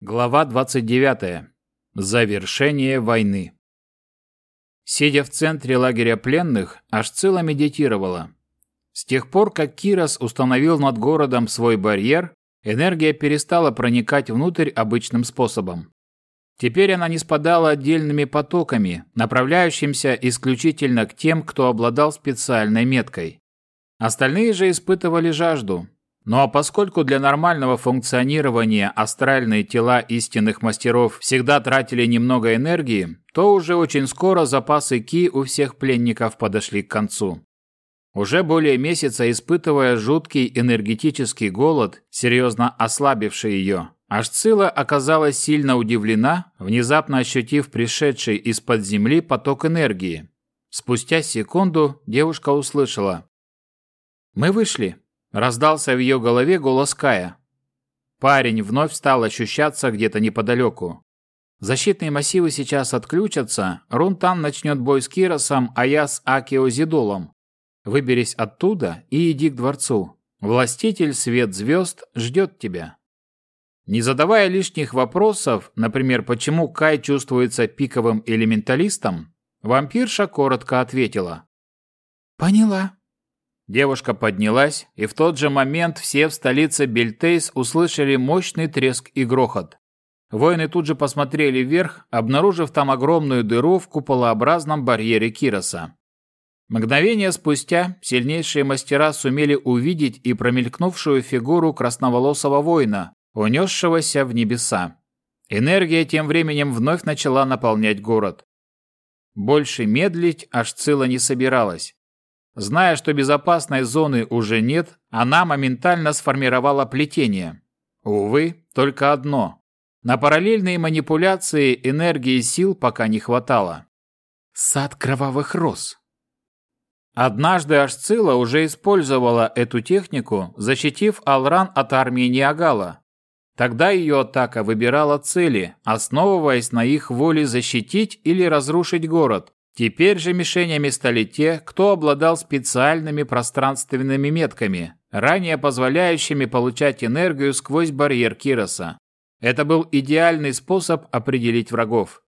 Глава 29. Завершение войны. Сидя в центре лагеря пленных, Ашцила медитировала. С тех пор, как Кирос установил над городом свой барьер, энергия перестала проникать внутрь обычным способом. Теперь она не спадала отдельными потоками, направляющимся исключительно к тем, кто обладал специальной меткой. Остальные же испытывали жажду, ну а поскольку для нормального функционирования астральные тела истинных мастеров всегда тратили немного энергии, то уже очень скоро запасы ки у всех пленников подошли к концу. Уже более месяца испытывая жуткий энергетический голод, серьезно ослабивший ее, Ашцила оказалась сильно удивлена, внезапно ощутив пришедший из-под земли поток энергии. Спустя секунду девушка услышала. «Мы вышли. Раздался в ее голове голос Кая. Парень вновь стал ощущаться где-то неподалеку. Защитные массивы сейчас отключатся, Рунтан начнет бой с Киросом, а я с Акиозидолом. Выберись оттуда и иди к дворцу. Властитель свет звезд ждет тебя. Не задавая лишних вопросов, например, почему Кай чувствуется пиковым элементалистом, вампирша коротко ответила. «Поняла». Девушка поднялась, и в тот же момент все в столице Бельтейс услышали мощный треск и грохот. Воины тут же посмотрели вверх, обнаружив там огромную дыру в куполообразном барьере Кироса. Мгновение спустя сильнейшие мастера сумели увидеть и промелькнувшую фигуру красноволосого воина, унесшегося в небеса. Энергия тем временем вновь начала наполнять город. Больше медлить Ашцила не собиралась. Зная, что безопасной зоны уже нет, она моментально сформировала плетение. Увы, только одно. На параллельные манипуляции энергии сил пока не хватало. Сад кровавых роз. Однажды Ашцила уже использовала эту технику, защитив Алран от армии Ниагала. Тогда ее атака выбирала цели, основываясь на их воле защитить или разрушить город, Теперь же мишенями стали те, кто обладал специальными пространственными метками, ранее позволяющими получать энергию сквозь барьер Кироса. Это был идеальный способ определить врагов.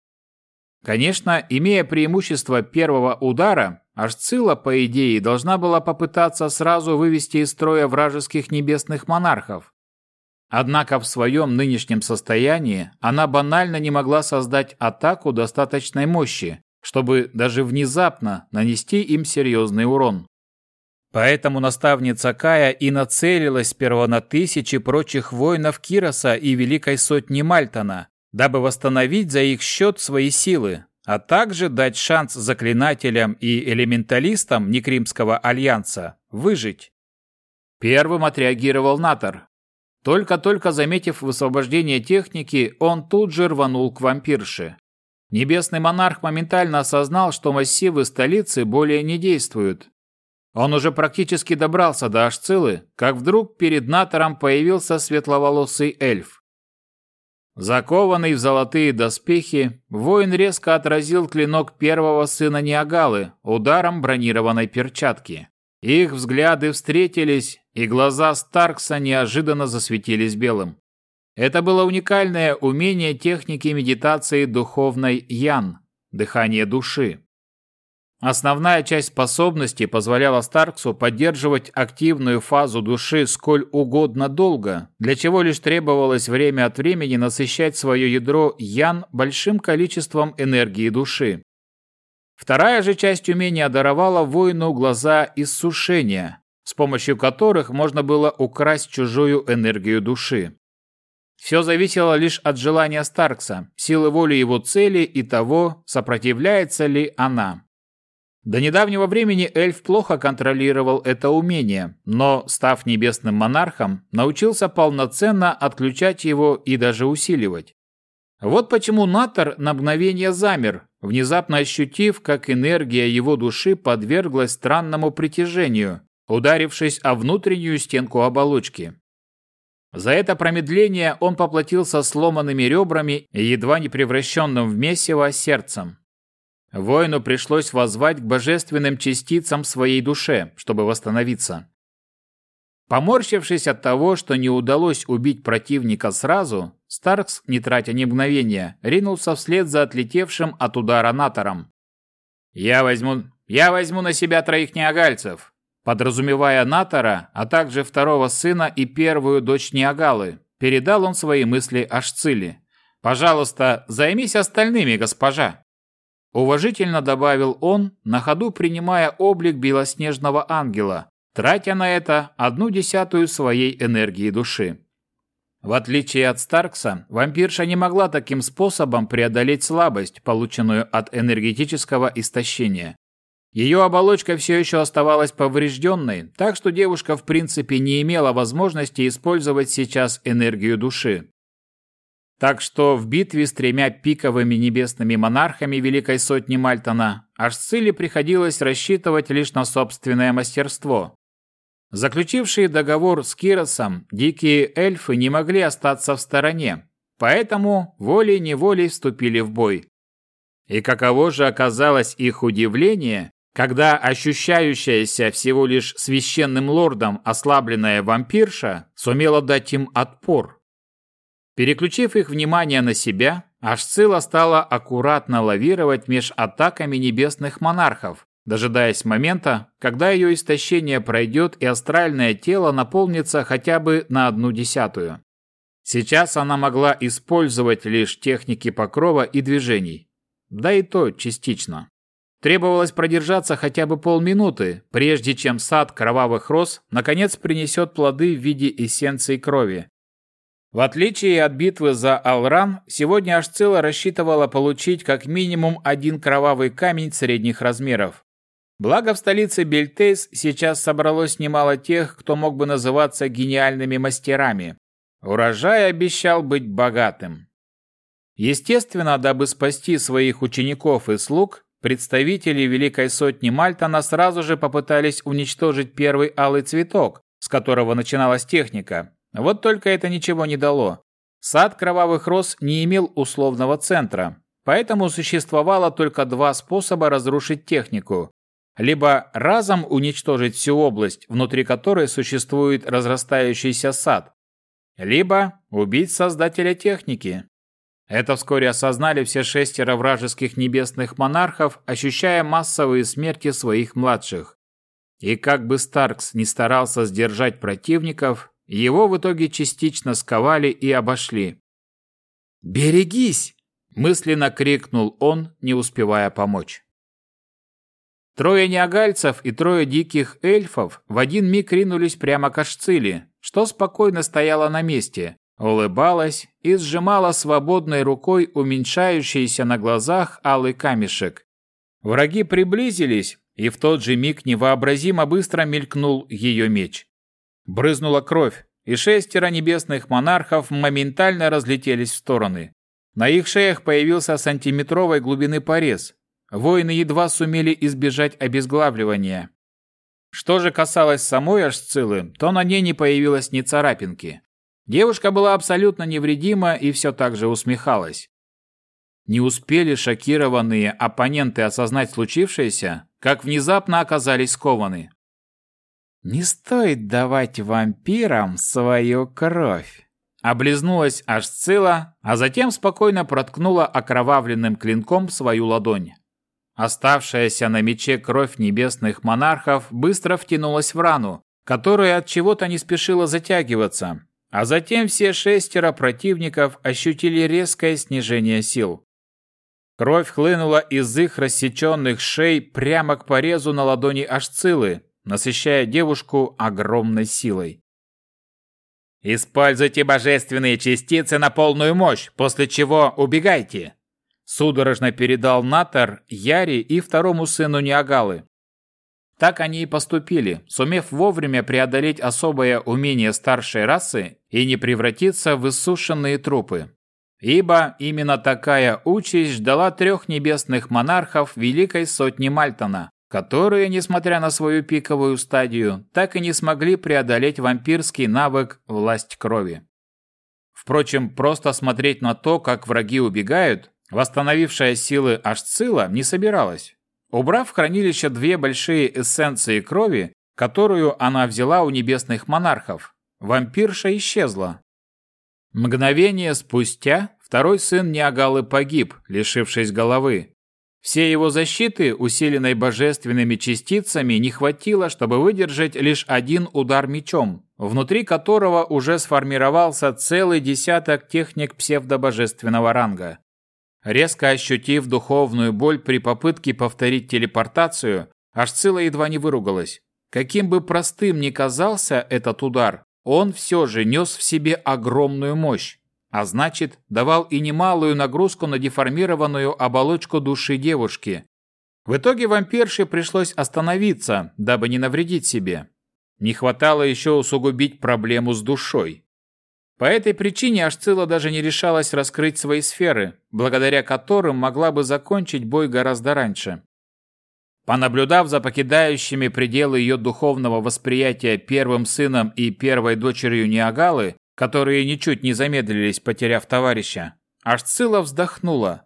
Конечно, имея преимущество первого удара, Ашцила, по идее, должна была попытаться сразу вывести из строя вражеских небесных монархов. Однако в своем нынешнем состоянии она банально не могла создать атаку достаточной мощи, чтобы даже внезапно нанести им серьезный урон. Поэтому наставница Кая и нацелилась сперва на тысячи прочих воинов Кироса и Великой Сотни Мальтона, дабы восстановить за их счет свои силы, а также дать шанс заклинателям и элементалистам Некримского альянса выжить. Первым отреагировал Натор. Только-только заметив высвобождение техники, он тут же рванул к вампирше. Небесный монарх моментально осознал, что массивы столицы более не действуют. Он уже практически добрался до Ашцилы, как вдруг перед Натором появился светловолосый эльф. Закованный в золотые доспехи, воин резко отразил клинок первого сына Ниагалы ударом бронированной перчатки. Их взгляды встретились, и глаза Старкса неожиданно засветились белым. Это было уникальное умение техники медитации духовной Ян – дыхание души. Основная часть способности позволяла Старксу поддерживать активную фазу души сколь угодно долго, для чего лишь требовалось время от времени насыщать свое ядро Ян большим количеством энергии души. Вторая же часть умения даровала воину глаза иссушения, с помощью которых можно было украсть чужую энергию души. Все зависело лишь от желания Старкса, силы воли его цели и того, сопротивляется ли она. До недавнего времени эльф плохо контролировал это умение, но, став небесным монархом, научился полноценно отключать его и даже усиливать. Вот почему Натор на мгновение замер, внезапно ощутив, как энергия его души подверглась странному притяжению, ударившись о внутреннюю стенку оболочки. За это промедление он поплатился сломанными ребрами и едва не превращенным в месиво сердцем. Воину пришлось воззвать к божественным частицам своей душе, чтобы восстановиться. Поморщившись от того, что не удалось убить противника сразу, Старкс, не тратя ни мгновения, ринулся вслед за отлетевшим от удара натором. «Я возьму... я возьму на себя троих неагальцев», подразумевая Натора, а также второго сына и первую дочь Неагалы, передал он свои мысли Ашциле. «Пожалуйста, займись остальными, госпожа». Уважительно добавил он, на ходу принимая облик белоснежного ангела, тратя на это одну десятую своей энергии души. В отличие от Старкса, вампирша не могла таким способом преодолеть слабость, полученную от энергетического истощения. Ее оболочка все еще оставалась поврежденной, так что девушка в принципе не имела возможности использовать сейчас энергию души. Так что в битве с тремя пиковыми небесными монархами Великой Сотни Мальтона Ашциле приходилось рассчитывать лишь на собственное мастерство, Заключившие договор с Киросом, дикие эльфы не могли остаться в стороне, поэтому волей-неволей вступили в бой. И каково же оказалось их удивление, когда ощущающаяся всего лишь священным лордом ослабленная вампирша сумела дать им отпор. Переключив их внимание на себя, Ашцила стала аккуратно лавировать меж атаками небесных монархов, дожидаясь момента, когда ее истощение пройдет и астральное тело наполнится хотя бы на одну десятую. Сейчас она могла использовать лишь техники покрова и движений. Да и то частично. Требовалось продержаться хотя бы полминуты, прежде чем сад кровавых роз наконец принесет плоды в виде эссенции крови. В отличие от битвы за Алран, сегодня Ашцила рассчитывала получить как минимум один кровавый камень средних размеров. Благо в столице Бельтейс сейчас собралось немало тех, кто мог бы называться гениальными мастерами. Урожай обещал быть богатым. Естественно, дабы спасти своих учеников и слуг, представители Великой Сотни Мальтона сразу же попытались уничтожить первый алый цветок, с которого начиналась техника. Вот только это ничего не дало. Сад кровавых роз не имел условного центра, поэтому существовало только два способа разрушить технику либо разом уничтожить всю область, внутри которой существует разрастающийся сад, либо убить создателя техники. Это вскоре осознали все шестеро вражеских небесных монархов, ощущая массовые смерти своих младших. И как бы Старкс не старался сдержать противников, его в итоге частично сковали и обошли. «Берегись!» – мысленно крикнул он, не успевая помочь. Трое неагальцев и трое диких эльфов в один миг ринулись прямо к Ашциле, что спокойно стояла на месте, улыбалась и сжимала свободной рукой уменьшающийся на глазах алый камешек. Враги приблизились, и в тот же миг невообразимо быстро мелькнул ее меч. Брызнула кровь, и шестеро небесных монархов моментально разлетелись в стороны. На их шеях появился сантиметровой глубины порез, воины едва сумели избежать обезглавливания. Что же касалось самой Ашцилы, то на ней не появилось ни царапинки. Девушка была абсолютно невредима и все так же усмехалась. Не успели шокированные оппоненты осознать случившееся, как внезапно оказались скованы. «Не стоит давать вампирам свою кровь!» Облизнулась Ашцила, а затем спокойно проткнула окровавленным клинком свою ладонь. Оставшаяся на мече кровь небесных монархов быстро втянулась в рану, которая от чего-то не спешила затягиваться, а затем все шестеро противников ощутили резкое снижение сил. Кровь хлынула из их рассеченных шей прямо к порезу на ладони Ашцилы, насыщая девушку огромной силой. «Используйте божественные частицы на полную мощь, после чего убегайте!» Судорожно передал Натар Яри и второму сыну Ниагалы. Так они и поступили, сумев вовремя преодолеть особое умение старшей расы и не превратиться в иссушенные трупы. Ибо именно такая участь ждала трех небесных монархов Великой Сотни Мальтона, которые, несмотря на свою пиковую стадию, так и не смогли преодолеть вампирский навык «Власть крови». Впрочем, просто смотреть на то, как враги убегают, Восстановившая силы Ашцила не собиралась. Убрав в хранилище две большие эссенции крови, которую она взяла у небесных монархов. Вампирша исчезла. Мгновение спустя второй сын Ниагалы погиб, лишившись головы. Все его защиты, усиленной божественными частицами, не хватило, чтобы выдержать лишь один удар мечом, внутри которого уже сформировался целый десяток техник псевдобожественного ранга. Резко ощутив духовную боль при попытке повторить телепортацию, Ашцила едва не выругалась. Каким бы простым ни казался этот удар, он все же нес в себе огромную мощь, а значит, давал и немалую нагрузку на деформированную оболочку души девушки. В итоге вампирше пришлось остановиться, дабы не навредить себе. Не хватало еще усугубить проблему с душой. По этой причине Ашцила даже не решалась раскрыть свои сферы, благодаря которым могла бы закончить бой гораздо раньше. Понаблюдав за покидающими пределы ее духовного восприятия первым сыном и первой дочерью Ниагалы, которые ничуть не замедлились, потеряв товарища, Ашцила вздохнула.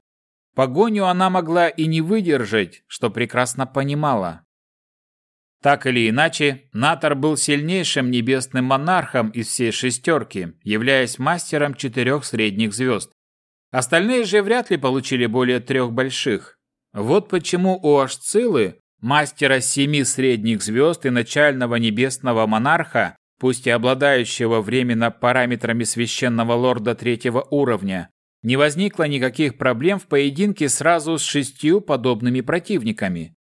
Погоню она могла и не выдержать, что прекрасно понимала. Так или иначе, Натор был сильнейшим небесным монархом из всей шестерки, являясь мастером четырех средних звезд. Остальные же вряд ли получили более трех больших. Вот почему у Ашцилы, мастера семи средних звезд и начального небесного монарха, пусть и обладающего временно параметрами священного лорда третьего уровня, не возникло никаких проблем в поединке сразу с шестью подобными противниками.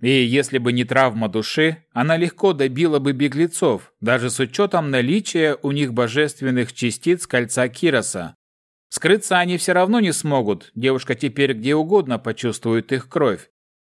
И если бы не травма души, она легко добила бы беглецов, даже с учетом наличия у них божественных частиц кольца Кироса, Скрыться они все равно не смогут, девушка теперь где угодно почувствует их кровь.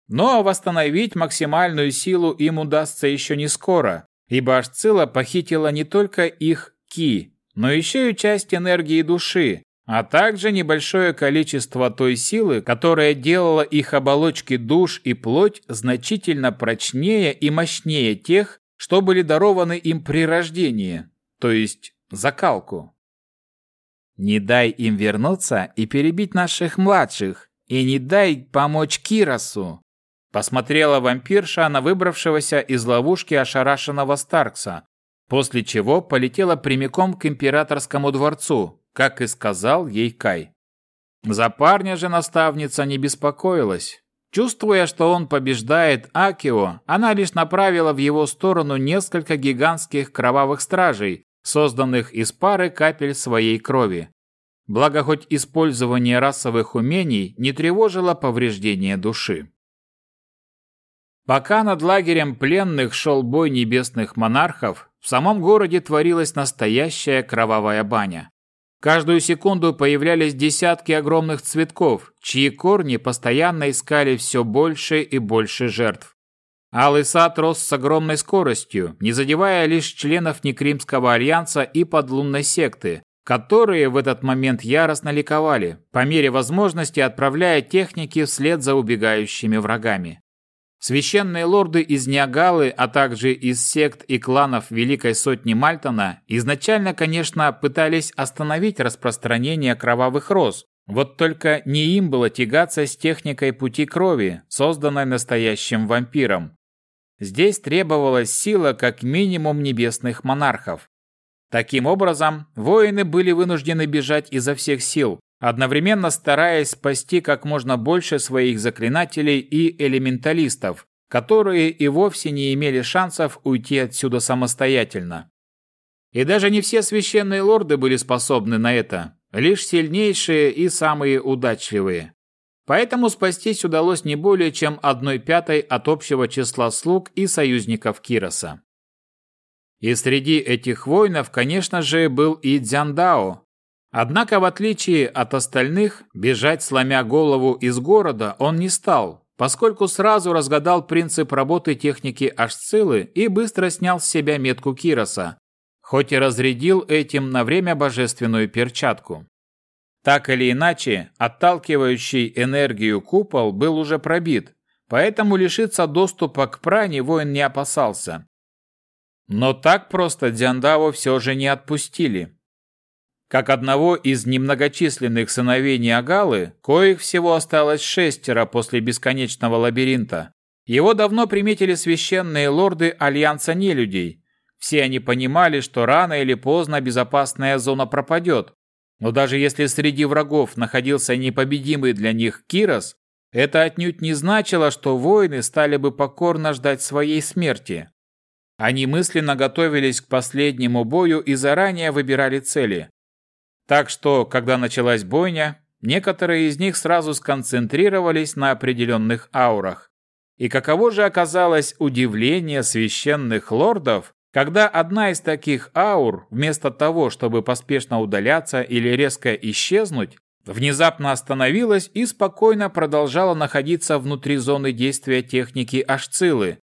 Но восстановить максимальную силу им удастся еще не скоро, ибо Ашцила похитила не только их ки, но еще и часть энергии души, а также небольшое количество той силы, которая делала их оболочки душ и плоть значительно прочнее и мощнее тех, что были дарованы им при рождении, то есть закалку. Не дай им вернуться и перебить наших младших, и не дай помочь Киросу. Посмотрела вампирша на выбравшегося из ловушки ошарашенного Старкса, после чего полетела прямиком к императорскому дворцу, как и сказал ей Кай. За парня же наставница не беспокоилась. Чувствуя, что он побеждает Акио, она лишь направила в его сторону несколько гигантских кровавых стражей, созданных из пары капель своей крови. Благо, хоть использование расовых умений не тревожило повреждение души. Пока над лагерем пленных шел бой небесных монархов, в самом городе творилась настоящая кровавая баня. Каждую секунду появлялись десятки огромных цветков, чьи корни постоянно искали все больше и больше жертв. Алый сад рос с огромной скоростью, не задевая лишь членов Некримского альянса и подлунной секты, которые в этот момент яростно ликовали, по мере возможности отправляя техники вслед за убегающими врагами. Священные лорды из Ниагалы, а также из сект и кланов Великой Сотни Мальтона изначально, конечно, пытались остановить распространение кровавых роз, вот только не им было тягаться с техникой пути крови, созданной настоящим вампиром. Здесь требовалась сила как минимум небесных монархов. Таким образом, воины были вынуждены бежать изо всех сил, одновременно стараясь спасти как можно больше своих заклинателей и элементалистов, которые и вовсе не имели шансов уйти отсюда самостоятельно. И даже не все священные лорды были способны на это, лишь сильнейшие и самые удачливые. Поэтому спастись удалось не более чем одной пятой от общего числа слуг и союзников Кироса. И среди этих воинов, конечно же, был и Дзяндао. Однако, в отличие от остальных, бежать сломя голову из города он не стал, поскольку сразу разгадал принцип работы техники Ашцилы и быстро снял с себя метку Кироса, хоть и разрядил этим на время божественную перчатку. Так или иначе, отталкивающий энергию купол был уже пробит, поэтому лишиться доступа к пране воин не опасался. Но так просто Дзяндао все же не отпустили. Как одного из немногочисленных сыновей Ниагалы, коих всего осталось шестеро после бесконечного лабиринта, Его давно приметили священные лорды Альянса Нелюдей. Все они понимали, что рано или поздно безопасная зона пропадет. Но даже если среди врагов находился непобедимый для них Кирос, это отнюдь не значило, что воины стали бы покорно ждать своей смерти. Они мысленно готовились к последнему бою и заранее выбирали цели. Так что, когда началась бойня, некоторые из них сразу сконцентрировались на определенных аурах. И каково же оказалось удивление священных лордов, когда одна из таких аур, вместо того, чтобы поспешно удаляться или резко исчезнуть, внезапно остановилась и спокойно продолжала находиться внутри зоны действия техники Ашцилы,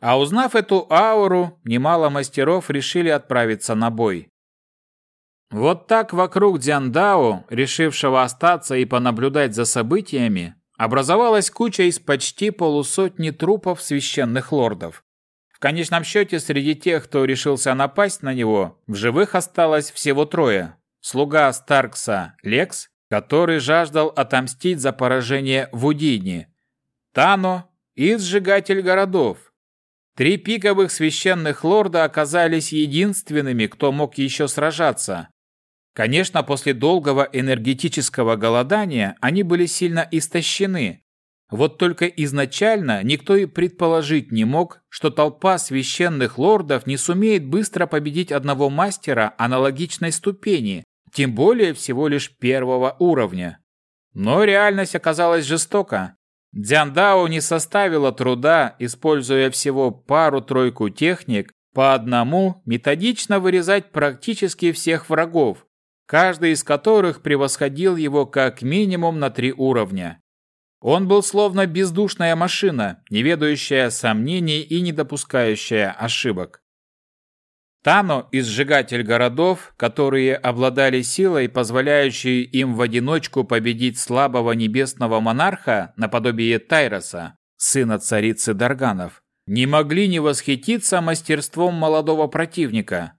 а узнав эту ауру, немало мастеров решили отправиться на бой. Вот так вокруг Дзяндао, решившего остаться и понаблюдать за событиями, образовалась куча из почти полусотни трупов священных лордов. В конечном счете, среди тех, кто решился напасть на него, в живых осталось всего трое. Слуга Старкса Лекс, который жаждал отомстить за поражение в Удине, Тано и сжигатель городов, Три пиковых священных лорда оказались единственными, кто мог еще сражаться. Конечно, после долгого энергетического голодания они были сильно истощены. Вот только изначально никто и предположить не мог, что толпа священных лордов не сумеет быстро победить одного мастера аналогичной ступени, тем более всего лишь первого уровня. Но реальность оказалась жестока. Дзяндао не составило труда, используя всего пару-тройку техник, по одному методично вырезать практически всех врагов, каждый из которых превосходил его как минимум на три уровня. Он был словно бездушная машина, не ведающая сомнений и не допускающая ошибок. Тано и сжигатель городов, которые обладали силой, позволяющей им в одиночку победить слабого небесного монарха наподобие Тайроса, сына царицы Дарганов, не могли не восхититься мастерством молодого противника.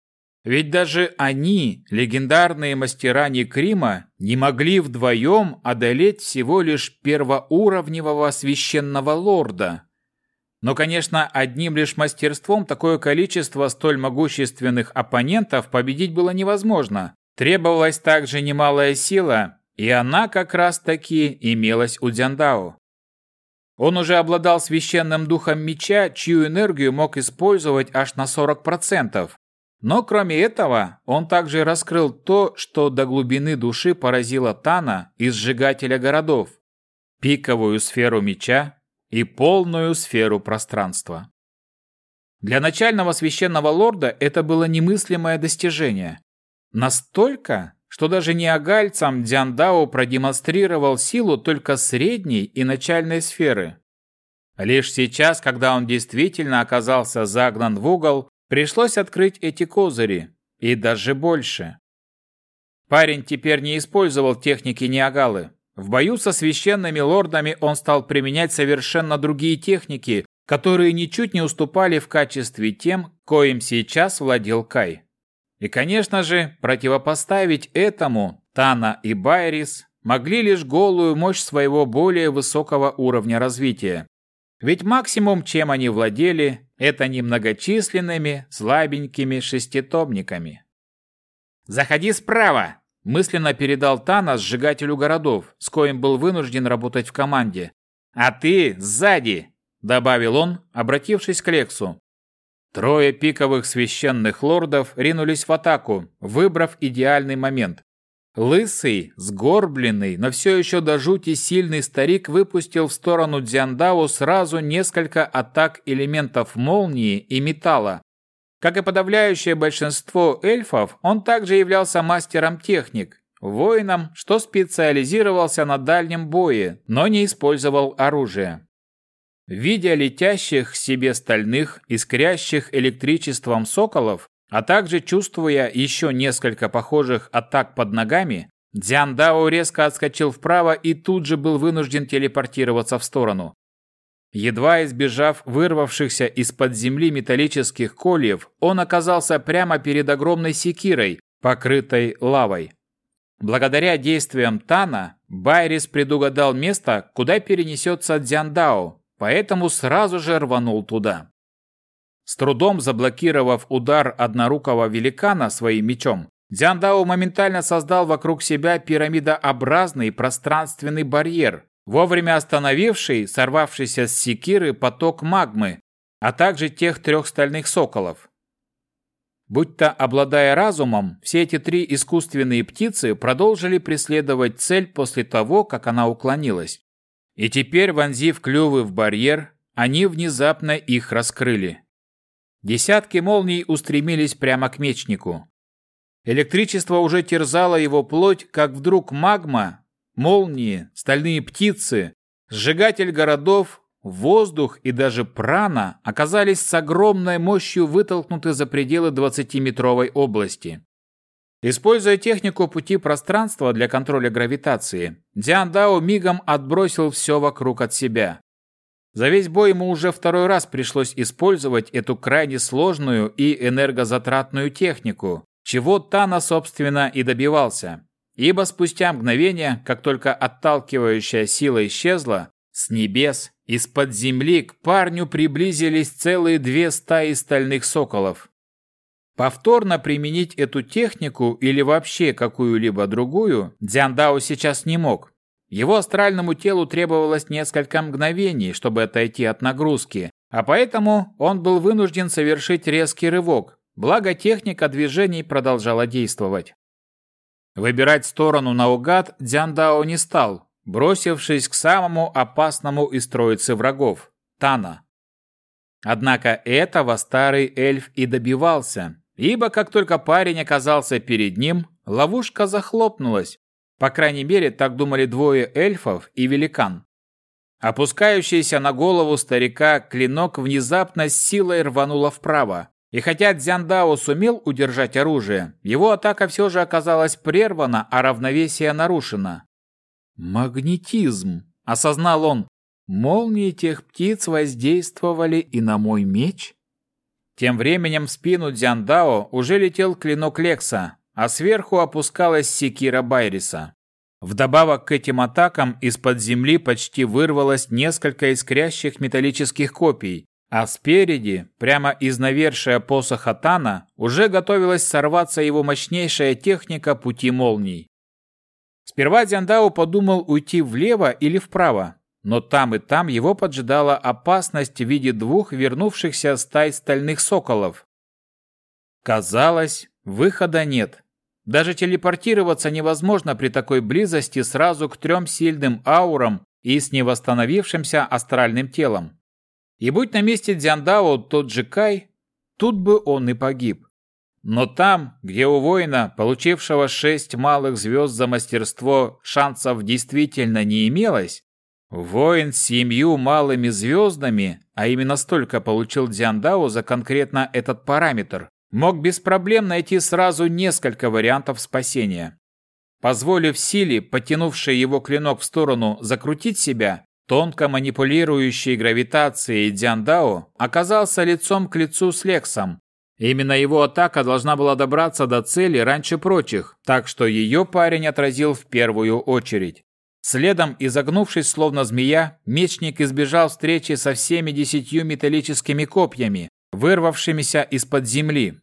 Ведь даже они, легендарные мастера Некрима, не могли вдвоем одолеть всего лишь первоуровневого священного лорда, но, конечно, одним лишь мастерством такое количество столь могущественных оппонентов победить было невозможно. Требовалась также немалая сила, и она как раз-таки имелась у Дзяндао. Он уже обладал священным духом меча, чью энергию мог использовать аж на 40%. Но кроме этого, он также раскрыл то, что до глубины души поразило Тана из сжигателя городов. Пиковую сферу меча, и полную сферу пространства. Для начального священного лорда это было немыслимое достижение. Настолько, что даже неагальцам Дзяндао продемонстрировал силу только средней и начальной сферы. Лишь сейчас, когда он действительно оказался загнан в угол, пришлось открыть эти козыри, и даже больше. Парень теперь не использовал техники Неагалы. В бою со священными лордами он стал применять совершенно другие техники, которые ничуть не уступали в качестве тем, коим сейчас владел Кай. И, конечно же, противопоставить этому Тана и Байрис могли лишь голую мощь своего более высокого уровня развития. Ведь максимум, чем они владели, это немногочисленными, слабенькими шеститомниками. «Заходи справа!» Мысленно передал Тана сжигателю городов, с коим был вынужден работать в команде. «А ты сзади!» – добавил он, обратившись к Лексу. Трое пиковых священных лордов ринулись в атаку, выбрав идеальный момент. Лысый, сгорбленный, но все еще до жути сильный старик выпустил в сторону Дзяндао сразу несколько атак элементов молнии и металла, как и подавляющее большинство эльфов, он также являлся мастером техник, воином, что специализировался на дальнем бое, но не использовал оружие. Видя летящих себе стальных, искрящих электричеством соколов, а также чувствуя еще несколько похожих атак под ногами, Дзян Дао резко отскочил вправо и тут же был вынужден телепортироваться в сторону. Едва избежав вырвавшихся из-под земли металлических кольев, он оказался прямо перед огромной секирой, покрытой лавой. Благодаря действиям Тана, Байрис предугадал место, куда перенесется Дзяндао, поэтому сразу же рванул туда. С трудом заблокировав удар однорукого великана своим мечом, Дзяндао моментально создал вокруг себя пирамидообразный пространственный барьер, вовремя остановивший сорвавшийся с секиры поток магмы, а также тех трех стальных соколов. Будь-то обладая разумом, все эти три искусственные птицы продолжили преследовать цель после того, как она уклонилась. И теперь, вонзив клювы в барьер, они внезапно их раскрыли. Десятки молний устремились прямо к мечнику. Электричество уже терзало его плоть, как вдруг магма, молнии, стальные птицы, сжигатель городов, воздух и даже прана оказались с огромной мощью вытолкнуты за пределы 20-метровой области. Используя технику пути пространства для контроля гравитации, Диан Дао мигом отбросил все вокруг от себя. За весь бой ему уже второй раз пришлось использовать эту крайне сложную и энергозатратную технику, чего Тана, собственно, и добивался. Ибо спустя мгновение, как только отталкивающая сила исчезла, с небес, из-под земли к парню приблизились целые две стаи стальных соколов. Повторно применить эту технику или вообще какую-либо другую Дзяндао сейчас не мог, его астральному телу требовалось несколько мгновений, чтобы отойти от нагрузки, а поэтому он был вынужден совершить резкий рывок, благо техника движений продолжала действовать. Выбирать сторону наугад Дзяндао не стал, бросившись к самому опасному из троицы врагов – Тана. Однако этого старый эльф и добивался, ибо как только парень оказался перед ним, ловушка захлопнулась, по крайней мере, так думали двое эльфов и великан. Опускающийся на голову старика клинок внезапно с силой рвануло вправо. И хотя Дзяндао сумел удержать оружие, его атака все же оказалась прервана, а равновесие нарушено. «Магнетизм!» – осознал он. «Молнии тех птиц воздействовали и на мой меч?» Тем временем в спину Дзяндао уже летел клинок Лекса, а сверху опускалась секира Байриса. Вдобавок к этим атакам из-под земли почти вырвалось несколько искрящих металлических копий, а спереди, прямо из навершия посоха Тана, уже готовилась сорваться его мощнейшая техника пути молний. Сперва Дзяндао подумал уйти влево или вправо, но там и там его поджидала опасность в виде двух вернувшихся стай стальных соколов. Казалось, выхода нет. Даже телепортироваться невозможно при такой близости сразу к трем сильным аурам и с невосстановившимся астральным телом. И будь на месте Дзяндао тот же Кай, тут бы он и погиб. Но там, где у воина, получившего шесть малых звезд за мастерство, шансов действительно не имелось, воин с семью малыми звездами, а именно столько получил Дзяндао за конкретно этот параметр, мог без проблем найти сразу несколько вариантов спасения. Позволив силе, потянувшей его клинок в сторону, закрутить себя, тонко манипулирующий гравитацией Дзяндао оказался лицом к лицу с Лексом. Именно его атака должна была добраться до цели раньше прочих, так что ее парень отразил в первую очередь. Следом, изогнувшись словно змея, мечник избежал встречи со всеми десятью металлическими копьями, вырвавшимися из-под земли,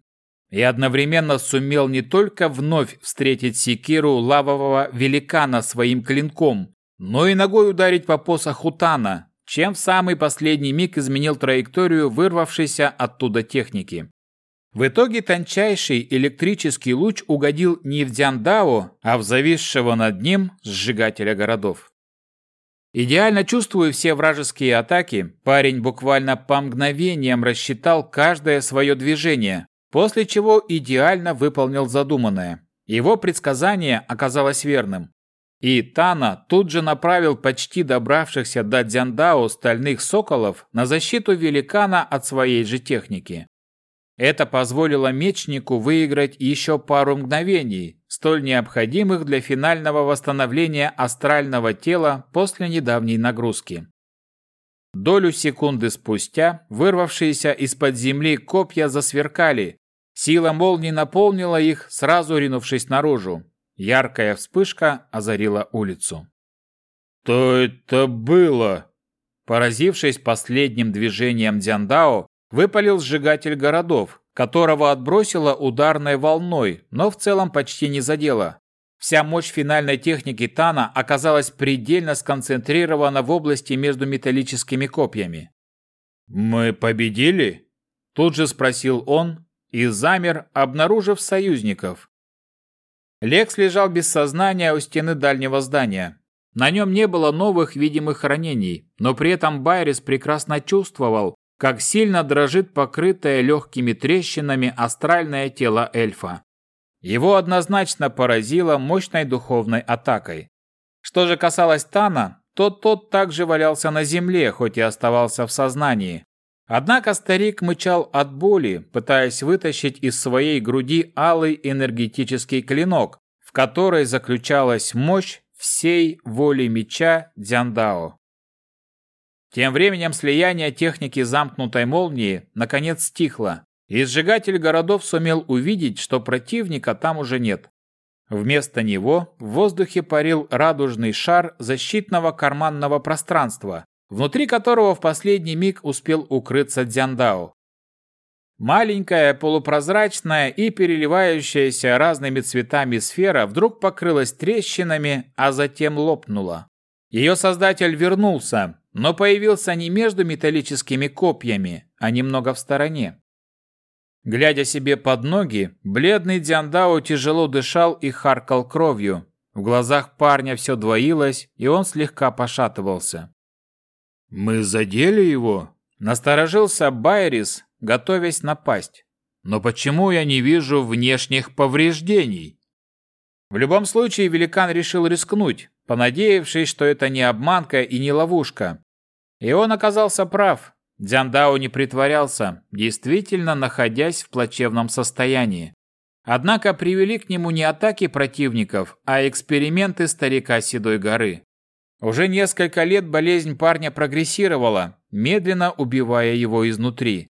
и одновременно сумел не только вновь встретить секиру лавового великана своим клинком, но и ногой ударить по посоху Тана, чем в самый последний миг изменил траекторию вырвавшейся оттуда техники. В итоге тончайший электрический луч угодил не в Дзяндао, а в зависшего над ним сжигателя городов. Идеально чувствуя все вражеские атаки, парень буквально по мгновениям рассчитал каждое свое движение, после чего идеально выполнил задуманное. Его предсказание оказалось верным. И Тана тут же направил почти добравшихся до Дзяндао стальных соколов на защиту великана от своей же техники. Это позволило мечнику выиграть еще пару мгновений, столь необходимых для финального восстановления астрального тела после недавней нагрузки. Долю секунды спустя вырвавшиеся из-под земли копья засверкали. Сила молнии наполнила их, сразу ринувшись наружу. Яркая вспышка озарила улицу. «Что это было?» Поразившись последним движением Дзяндао, выпалил сжигатель городов, которого отбросило ударной волной, но в целом почти не задело. Вся мощь финальной техники Тана оказалась предельно сконцентрирована в области между металлическими копьями. «Мы победили?» – тут же спросил он и замер, обнаружив союзников. Лекс лежал без сознания у стены дальнего здания. На нем не было новых видимых ранений, но при этом Байрис прекрасно чувствовал, как сильно дрожит покрытое легкими трещинами астральное тело эльфа. Его однозначно поразило мощной духовной атакой. Что же касалось Тана, то тот также валялся на земле, хоть и оставался в сознании. Однако старик мычал от боли, пытаясь вытащить из своей груди алый энергетический клинок, в которой заключалась мощь всей воли меча Дзяндао. Тем временем слияние техники замкнутой молнии наконец стихло, и сжигатель городов сумел увидеть, что противника там уже нет. Вместо него в воздухе парил радужный шар защитного карманного пространства, внутри которого в последний миг успел укрыться Дзяндао. Маленькая, полупрозрачная и переливающаяся разными цветами сфера вдруг покрылась трещинами, а затем лопнула. Ее создатель вернулся, но появился не между металлическими копьями, а немного в стороне. Глядя себе под ноги, бледный Дзяндао тяжело дышал и харкал кровью. В глазах парня все двоилось, и он слегка пошатывался. «Мы задели его?» Насторожился Байрис, готовясь напасть. «Но почему я не вижу внешних повреждений?» В любом случае великан решил рискнуть, понадеявшись, что это не обманка и не ловушка. И он оказался прав. Дзяндао не притворялся, действительно находясь в плачевном состоянии. Однако привели к нему не атаки противников, а эксперименты старика Седой горы. Уже несколько лет болезнь парня прогрессировала, медленно убивая его изнутри.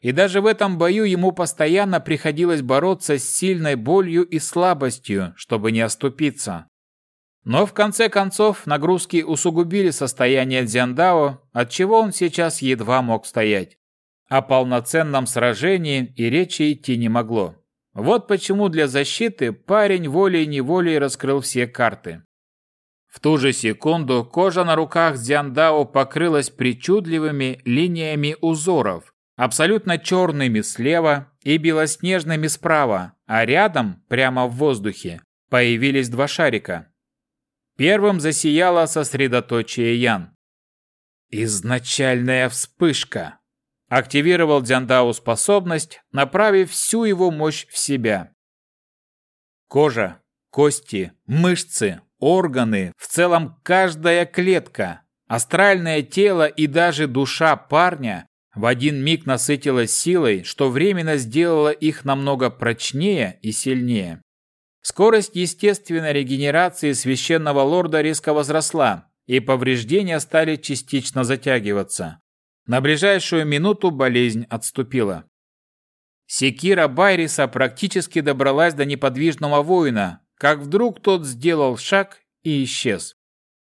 И даже в этом бою ему постоянно приходилось бороться с сильной болью и слабостью, чтобы не оступиться. Но в конце концов нагрузки усугубили состояние Дзяндао, от чего он сейчас едва мог стоять. О полноценном сражении и речи идти не могло. Вот почему для защиты парень волей-неволей раскрыл все карты. В ту же секунду кожа на руках Дзяндао покрылась причудливыми линиями узоров, абсолютно черными слева и белоснежными справа, а рядом, прямо в воздухе, появились два шарика. Первым засияло сосредоточие Ян. Изначальная вспышка. Активировал Дзяндау способность, направив всю его мощь в себя. Кожа, кости, мышцы, органы, в целом каждая клетка, астральное тело и даже душа парня в один миг насытилась силой, что временно сделало их намного прочнее и сильнее. Скорость естественной регенерации священного лорда резко возросла, и повреждения стали частично затягиваться. На ближайшую минуту болезнь отступила. Секира Байриса практически добралась до неподвижного воина, как вдруг тот сделал шаг и исчез.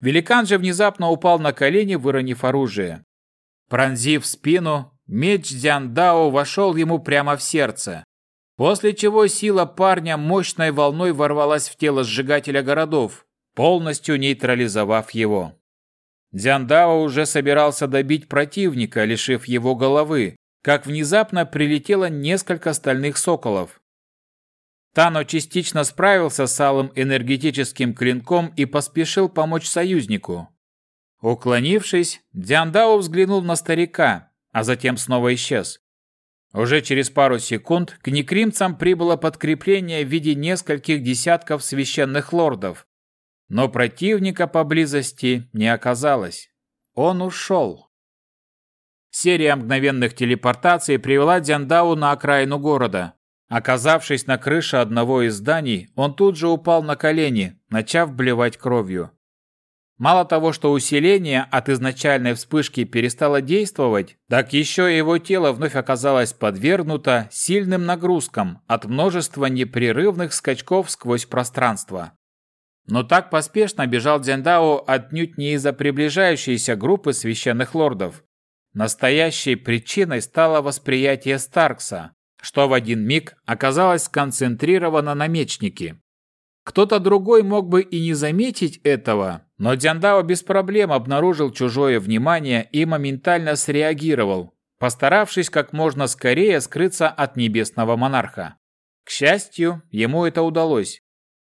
Великан же внезапно упал на колени, выронив оружие. Пронзив спину, меч Дзяндао вошел ему прямо в сердце. После чего сила парня мощной волной ворвалась в тело сжигателя городов, полностью нейтрализовав его. Дзяндао уже собирался добить противника, лишив его головы, как внезапно прилетело несколько стальных соколов. Тано частично справился с алым энергетическим клинком и поспешил помочь союзнику. Уклонившись, Дзяндао взглянул на старика, а затем снова исчез. Уже через пару секунд к некримцам прибыло подкрепление в виде нескольких десятков священных лордов. Но противника поблизости не оказалось. Он ушел. Серия мгновенных телепортаций привела Дзяндау на окраину города. Оказавшись на крыше одного из зданий, он тут же упал на колени, начав блевать кровью. Мало того, что усиление от изначальной вспышки перестало действовать, так еще и его тело вновь оказалось подвергнуто сильным нагрузкам от множества непрерывных скачков сквозь пространство. Но так поспешно бежал Дзяндао отнюдь не из-за приближающейся группы священных лордов. Настоящей причиной стало восприятие Старкса, что в один миг оказалось сконцентрировано на мечнике. Кто-то другой мог бы и не заметить этого, но Дзяндао без проблем обнаружил чужое внимание и моментально среагировал, постаравшись как можно скорее скрыться от небесного монарха. К счастью, ему это удалось.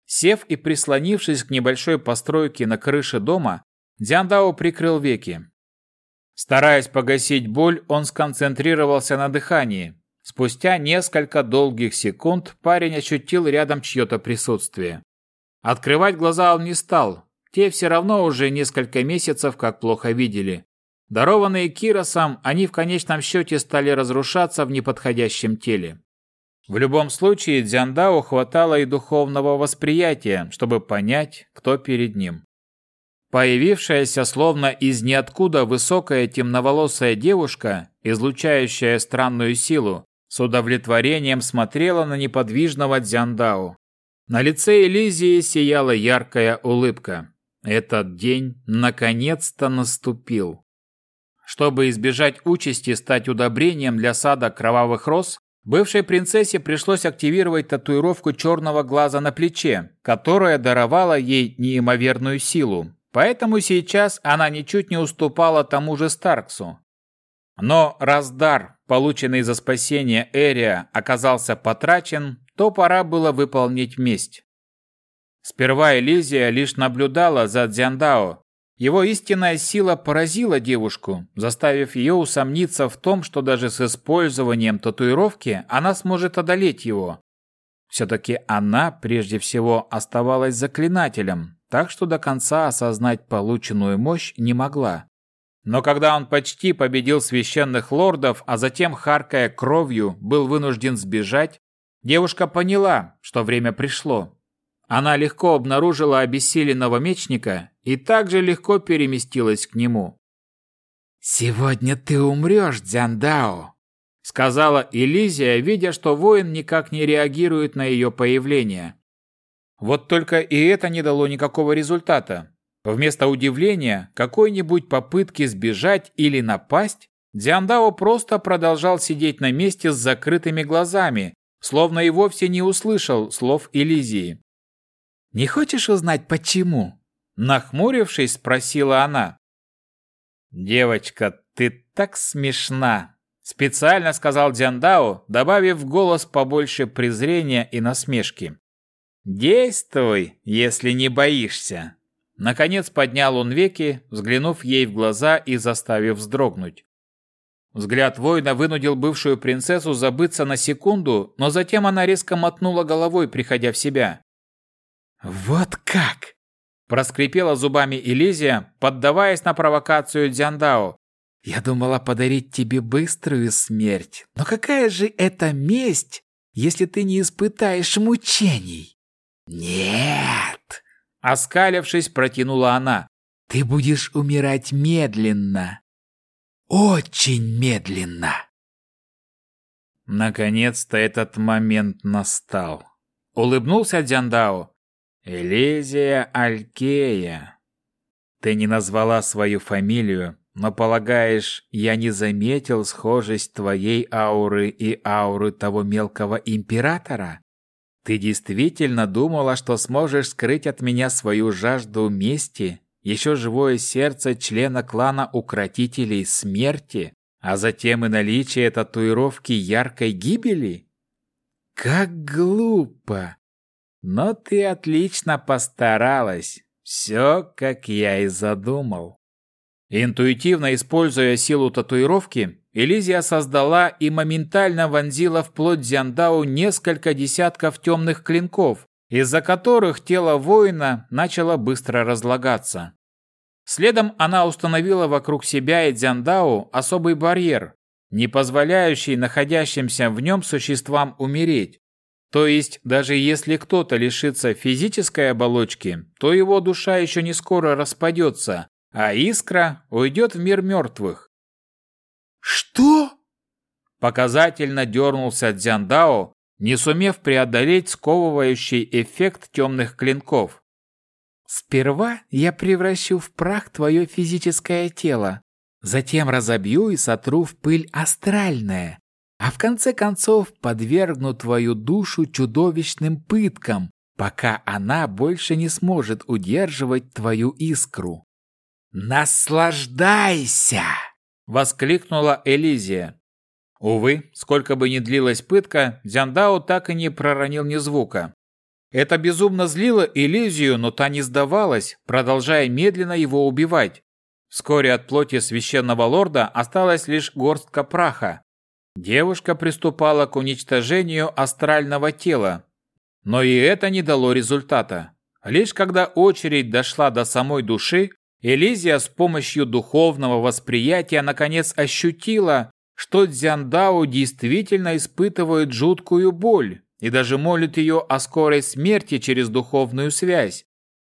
Сев и прислонившись к небольшой постройке на крыше дома, Дзяндао прикрыл веки. Стараясь погасить боль, он сконцентрировался на дыхании. Спустя несколько долгих секунд парень ощутил рядом чье-то присутствие. Открывать глаза он не стал. Те все равно уже несколько месяцев как плохо видели. Дарованные Киросом, они в конечном счете стали разрушаться в неподходящем теле. В любом случае, Дзяндао хватало и духовного восприятия, чтобы понять, кто перед ним. Появившаяся словно из ниоткуда высокая темноволосая девушка, излучающая странную силу, с удовлетворением смотрела на неподвижного Дзяндао. На лице Элизии сияла яркая улыбка. Этот день наконец-то наступил. Чтобы избежать участи стать удобрением для сада кровавых роз, бывшей принцессе пришлось активировать татуировку черного глаза на плече, которая даровала ей неимоверную силу. Поэтому сейчас она ничуть не уступала тому же Старксу. Но раз дар, полученный за спасение Эрия, оказался потрачен, то пора было выполнить месть. Сперва Элизия лишь наблюдала за Дзяндао. Его истинная сила поразила девушку, заставив ее усомниться в том, что даже с использованием татуировки она сможет одолеть его. Все-таки она, прежде всего, оставалась заклинателем, так что до конца осознать полученную мощь не могла. Но когда он почти победил священных лордов, а затем, харкая кровью, был вынужден сбежать, Девушка поняла, что время пришло. Она легко обнаружила обессиленного мечника и также легко переместилась к нему. «Сегодня ты умрешь, Дзяндао», — сказала Элизия, видя, что воин никак не реагирует на ее появление. Вот только и это не дало никакого результата. Вместо удивления, какой-нибудь попытки сбежать или напасть, Дзяндао просто продолжал сидеть на месте с закрытыми глазами, словно и вовсе не услышал слов Элизии. «Не хочешь узнать, почему?» Нахмурившись, спросила она. «Девочка, ты так смешна!» Специально сказал Дзяндао, добавив в голос побольше презрения и насмешки. «Действуй, если не боишься!» Наконец поднял он веки, взглянув ей в глаза и заставив вздрогнуть. Взгляд воина вынудил бывшую принцессу забыться на секунду, но затем она резко мотнула головой, приходя в себя. «Вот как!» – проскрипела зубами Элизия, поддаваясь на провокацию Дзяндао. «Я думала подарить тебе быструю смерть, но какая же это месть, если ты не испытаешь мучений?» «Нет!» – оскалившись, протянула она. «Ты будешь умирать медленно, очень медленно. Наконец-то этот момент настал. Улыбнулся Дзяндао. Элизия Алькея. Ты не назвала свою фамилию, но полагаешь, я не заметил схожесть твоей ауры и ауры того мелкого императора? Ты действительно думала, что сможешь скрыть от меня свою жажду мести еще живое сердце члена клана Укротителей Смерти, а затем и наличие татуировки яркой гибели? Как глупо! Но ты отлично постаралась. Все, как я и задумал. Интуитивно используя силу татуировки, Элизия создала и моментально вонзила в плоть Зяндау несколько десятков темных клинков, из-за которых тело воина начало быстро разлагаться. Следом она установила вокруг себя и Дзяндау особый барьер, не позволяющий находящимся в нем существам умереть. То есть, даже если кто-то лишится физической оболочки, то его душа еще не скоро распадется, а искра уйдет в мир мертвых. «Что?» Показательно дернулся Дзяндао, не сумев преодолеть сковывающий эффект темных клинков. Сперва я превращу в прах твое физическое тело, затем разобью и сотру в пыль астральное, а в конце концов подвергну твою душу чудовищным пыткам, пока она больше не сможет удерживать твою искру. «Наслаждайся!» — воскликнула Элизия. Увы, сколько бы ни длилась пытка, Дзяндао так и не проронил ни звука. Это безумно злило Элизию, но та не сдавалась, продолжая медленно его убивать. Вскоре от плоти священного лорда осталась лишь горстка праха. Девушка приступала к уничтожению астрального тела. Но и это не дало результата. Лишь когда очередь дошла до самой души, Элизия с помощью духовного восприятия наконец ощутила, что Дзяндао действительно испытывает жуткую боль и даже молит ее о скорой смерти через духовную связь.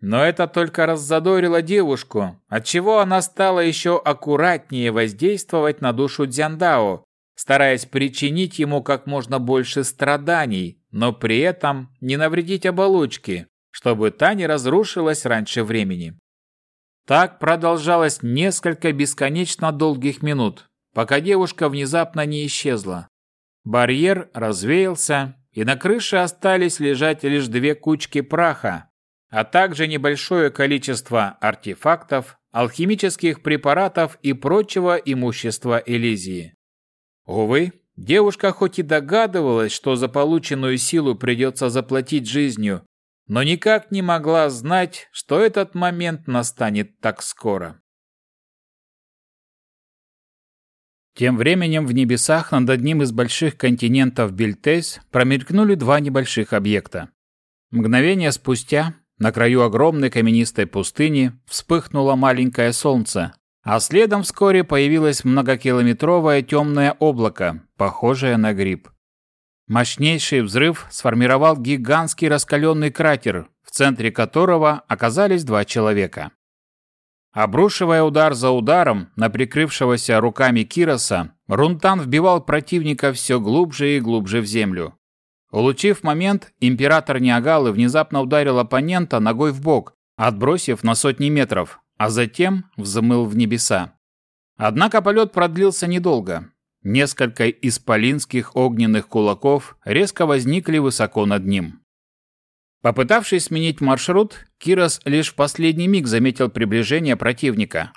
Но это только раззадорило девушку, отчего она стала еще аккуратнее воздействовать на душу Дзяндао, стараясь причинить ему как можно больше страданий, но при этом не навредить оболочке, чтобы та не разрушилась раньше времени. Так продолжалось несколько бесконечно долгих минут, пока девушка внезапно не исчезла. Барьер развеялся, и на крыше остались лежать лишь две кучки праха, а также небольшое количество артефактов, алхимических препаратов и прочего имущества Элизии. Увы, девушка хоть и догадывалась, что за полученную силу придется заплатить жизнью, но никак не могла знать, что этот момент настанет так скоро. Тем временем в небесах над одним из больших континентов Бельтейс промелькнули два небольших объекта. Мгновение спустя на краю огромной каменистой пустыни вспыхнуло маленькое солнце, а следом вскоре появилось многокилометровое темное облако, похожее на гриб. Мощнейший взрыв сформировал гигантский раскаленный кратер, в центре которого оказались два человека. Обрушивая удар за ударом на прикрывшегося руками Кироса, Рунтан вбивал противника все глубже и глубже в землю. Улучив момент, император Ниагалы внезапно ударил оппонента ногой в бок, отбросив на сотни метров, а затем взмыл в небеса. Однако полет продлился недолго. Несколько исполинских огненных кулаков резко возникли высоко над ним. Попытавшись сменить маршрут, Кирос лишь в последний миг заметил приближение противника.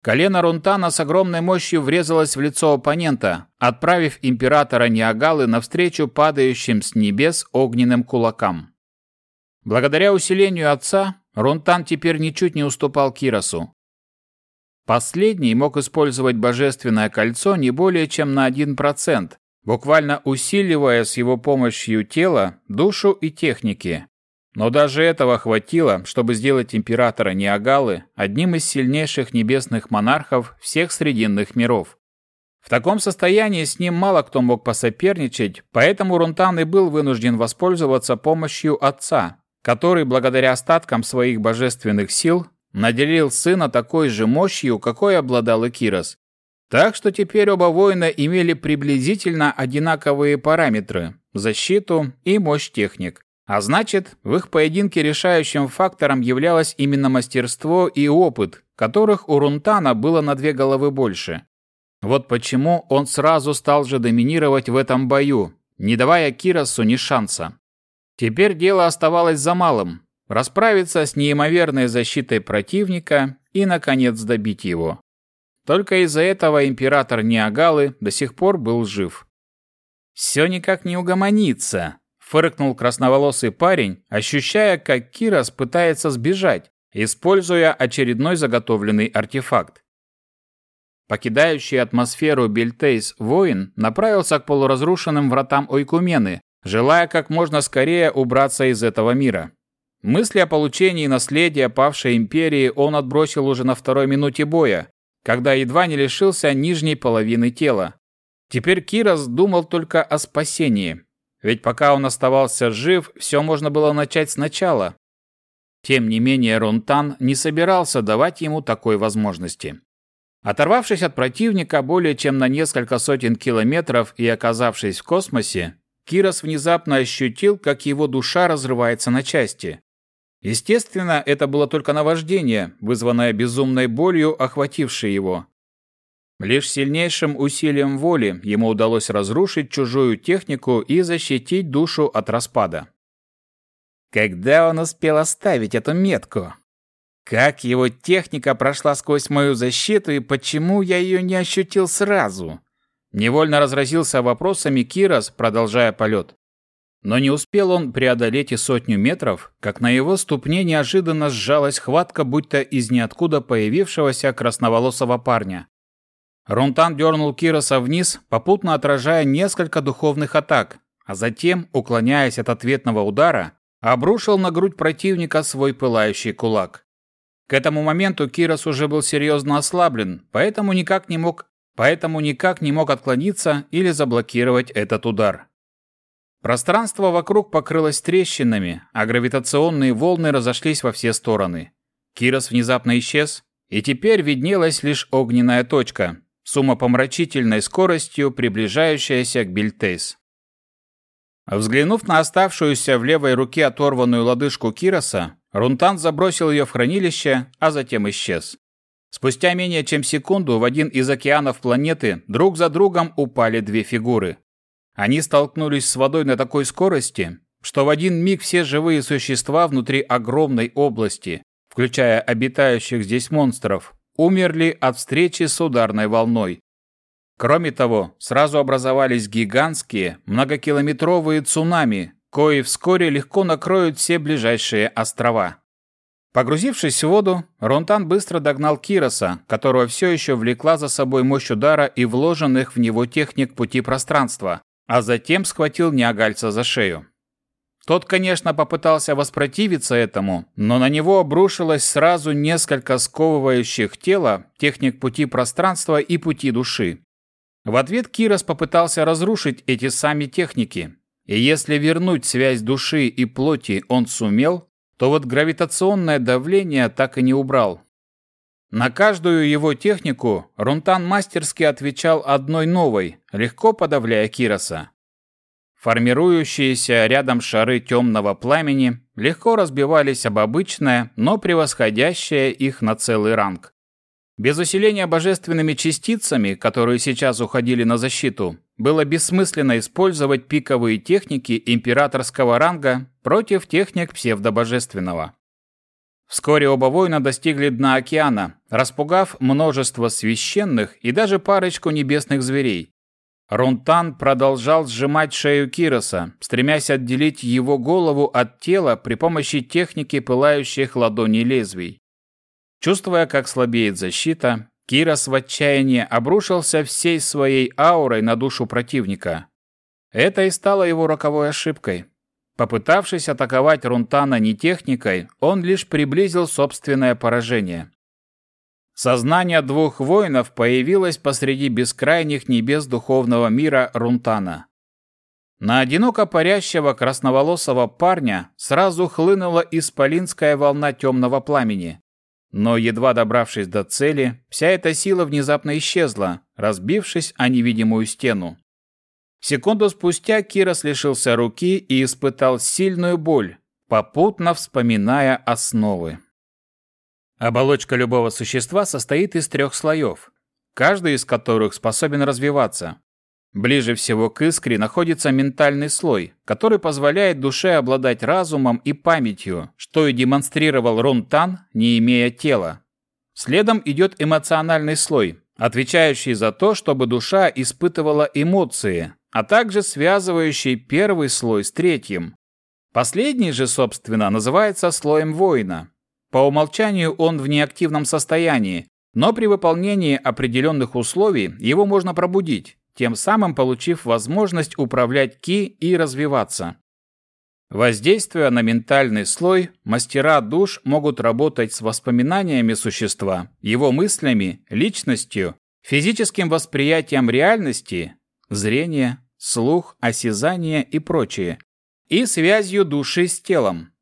Колено Рунтана с огромной мощью врезалось в лицо оппонента, отправив императора Ниагалы навстречу падающим с небес огненным кулакам. Благодаря усилению отца, Рунтан теперь ничуть не уступал Киросу. Последний мог использовать божественное кольцо не более чем на 1%, буквально усиливая с его помощью тело, душу и техники, но даже этого хватило, чтобы сделать императора Ниагалы одним из сильнейших небесных монархов всех срединных миров. В таком состоянии с ним мало кто мог посоперничать, поэтому Рунтан и был вынужден воспользоваться помощью отца, который, благодаря остаткам своих божественных сил, наделил сына такой же мощью, какой обладал и Кирос. Так что теперь оба воина имели приблизительно одинаковые параметры – защиту и мощь техник. А значит, в их поединке решающим фактором являлось именно мастерство и опыт, которых у Рунтана было на две головы больше. Вот почему он сразу стал же доминировать в этом бою, не давая Киросу ни шанса. Теперь дело оставалось за малым – расправиться с неимоверной защитой противника и, наконец, добить его. Только из-за этого император Ниагалы до сих пор был жив. «Все никак не угомонится», фыркнул красноволосый парень, ощущая, как Кирас пытается сбежать, используя очередной заготовленный артефакт. Покидающий атмосферу Бельтейс воин направился к полуразрушенным вратам Ойкумены, желая как можно скорее убраться из этого мира. Мысли о получении наследия павшей империи он отбросил уже на второй минуте боя, когда едва не лишился нижней половины тела. Теперь Кирас думал только о спасении, ведь пока он оставался жив, все можно было начать сначала. Тем не менее, Рунтан не собирался давать ему такой возможности. Оторвавшись от противника более чем на несколько сотен километров и оказавшись в космосе, Кирос внезапно ощутил, как его душа разрывается на части. Естественно, это было только наваждение, вызванное безумной болью, охватившей его. Лишь сильнейшим усилием воли ему удалось разрушить чужую технику и защитить душу от распада. Когда он успел оставить эту метку? Как его техника прошла сквозь мою защиту и почему я ее не ощутил сразу? Невольно разразился вопросами Кирос, продолжая полет. Но не успел он преодолеть и сотню метров, как на его ступне неожиданно сжалась хватка, будто из ниоткуда появившегося красноволосого парня. Рунтан дернул Кироса вниз, попутно отражая несколько духовных атак, а затем, уклоняясь от ответного удара, обрушил на грудь противника свой пылающий кулак. К этому моменту Кирос уже был серьезно ослаблен, поэтому никак не мог, поэтому никак не мог отклониться или заблокировать этот удар. Пространство вокруг покрылось трещинами, а гравитационные волны разошлись во все стороны. Кирос внезапно исчез, и теперь виднелась лишь огненная точка, с умопомрачительной скоростью приближающаяся к Бильтейс. Взглянув на оставшуюся в левой руке оторванную лодыжку Кироса, Рунтан забросил ее в хранилище, а затем исчез. Спустя менее чем секунду в один из океанов планеты друг за другом упали две фигуры. Они столкнулись с водой на такой скорости, что в один миг все живые существа внутри огромной области, включая обитающих здесь монстров, умерли от встречи с ударной волной. Кроме того, сразу образовались гигантские, многокилометровые цунами, кои вскоре легко накроют все ближайшие острова. Погрузившись в воду, Ронтан быстро догнал Кироса, которого все еще влекла за собой мощь удара и вложенных в него техник пути пространства, а затем схватил неагальца за шею. Тот, конечно, попытался воспротивиться этому, но на него обрушилось сразу несколько сковывающих тела, техник пути пространства и пути души. В ответ Кирос попытался разрушить эти сами техники. И если вернуть связь души и плоти он сумел, то вот гравитационное давление так и не убрал. На каждую его технику Рунтан мастерски отвечал одной новой, легко подавляя Кироса. Формирующиеся рядом шары темного пламени легко разбивались об обычное, но превосходящее их на целый ранг. Без усиления божественными частицами, которые сейчас уходили на защиту, было бессмысленно использовать пиковые техники императорского ранга против техник псевдобожественного. Вскоре оба воина достигли дна океана, распугав множество священных и даже парочку небесных зверей, Рунтан продолжал сжимать шею Кироса, стремясь отделить его голову от тела при помощи техники пылающих ладоней лезвий. Чувствуя, как слабеет защита, Кирос в отчаянии обрушился всей своей аурой на душу противника. Это и стало его роковой ошибкой. Попытавшись атаковать Рунтана не техникой, он лишь приблизил собственное поражение. Сознание двух воинов появилось посреди бескрайних небес духовного мира Рунтана. На одиноко парящего красноволосого парня сразу хлынула исполинская волна темного пламени. Но едва добравшись до цели, вся эта сила внезапно исчезла, разбившись о невидимую стену. Секунду спустя Кирос лишился руки и испытал сильную боль, попутно вспоминая основы. Оболочка любого существа состоит из трех слоев, каждый из которых способен развиваться. Ближе всего к искре находится ментальный слой, который позволяет душе обладать разумом и памятью, что и демонстрировал Рун Тан, не имея тела. Следом идет эмоциональный слой, отвечающий за то, чтобы душа испытывала эмоции, а также связывающий первый слой с третьим. Последний же, собственно, называется слоем воина, по умолчанию он в неактивном состоянии, но при выполнении определенных условий его можно пробудить, тем самым получив возможность управлять ки и развиваться. Воздействуя на ментальный слой, мастера душ могут работать с воспоминаниями существа, его мыслями, личностью, физическим восприятием реальности, зрение, слух, осязание и прочее, и связью души с телом,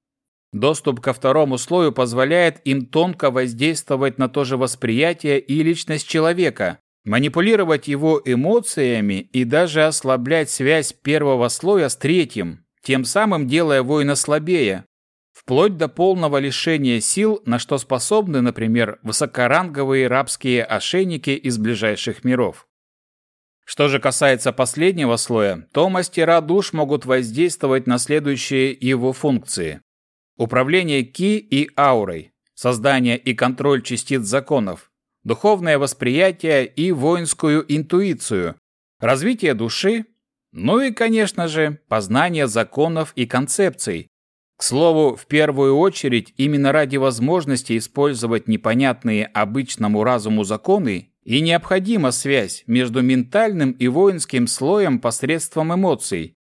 Доступ ко второму слою позволяет им тонко воздействовать на то же восприятие и личность человека, манипулировать его эмоциями и даже ослаблять связь первого слоя с третьим, тем самым делая воина слабее. вплоть до полного лишения сил, на что способны, например, высокоранговые рабские ошейники из ближайших миров. Что же касается последнего слоя, то мастера душ могут воздействовать на следующие его функции. Управление ки и аурой, создание и контроль частиц законов, духовное восприятие и воинскую интуицию, развитие души, ну и, конечно же, познание законов и концепций. К слову, в первую очередь, именно ради возможности использовать непонятные обычному разуму законы и необходима связь между ментальным и воинским слоем посредством эмоций.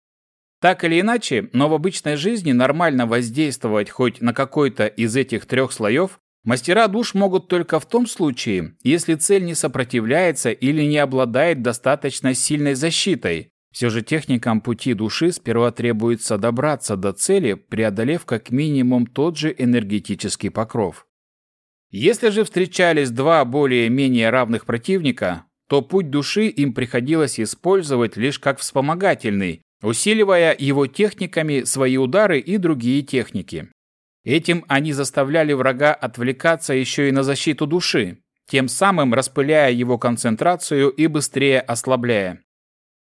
Так или иначе, но в обычной жизни нормально воздействовать хоть на какой-то из этих трех слоев мастера душ могут только в том случае, если цель не сопротивляется или не обладает достаточно сильной защитой. Все же техникам пути души сперва требуется добраться до цели, преодолев как минимум тот же энергетический покров. Если же встречались два более-менее равных противника, то путь души им приходилось использовать лишь как вспомогательный, усиливая его техниками свои удары и другие техники. Этим они заставляли врага отвлекаться еще и на защиту души, тем самым распыляя его концентрацию и быстрее ослабляя.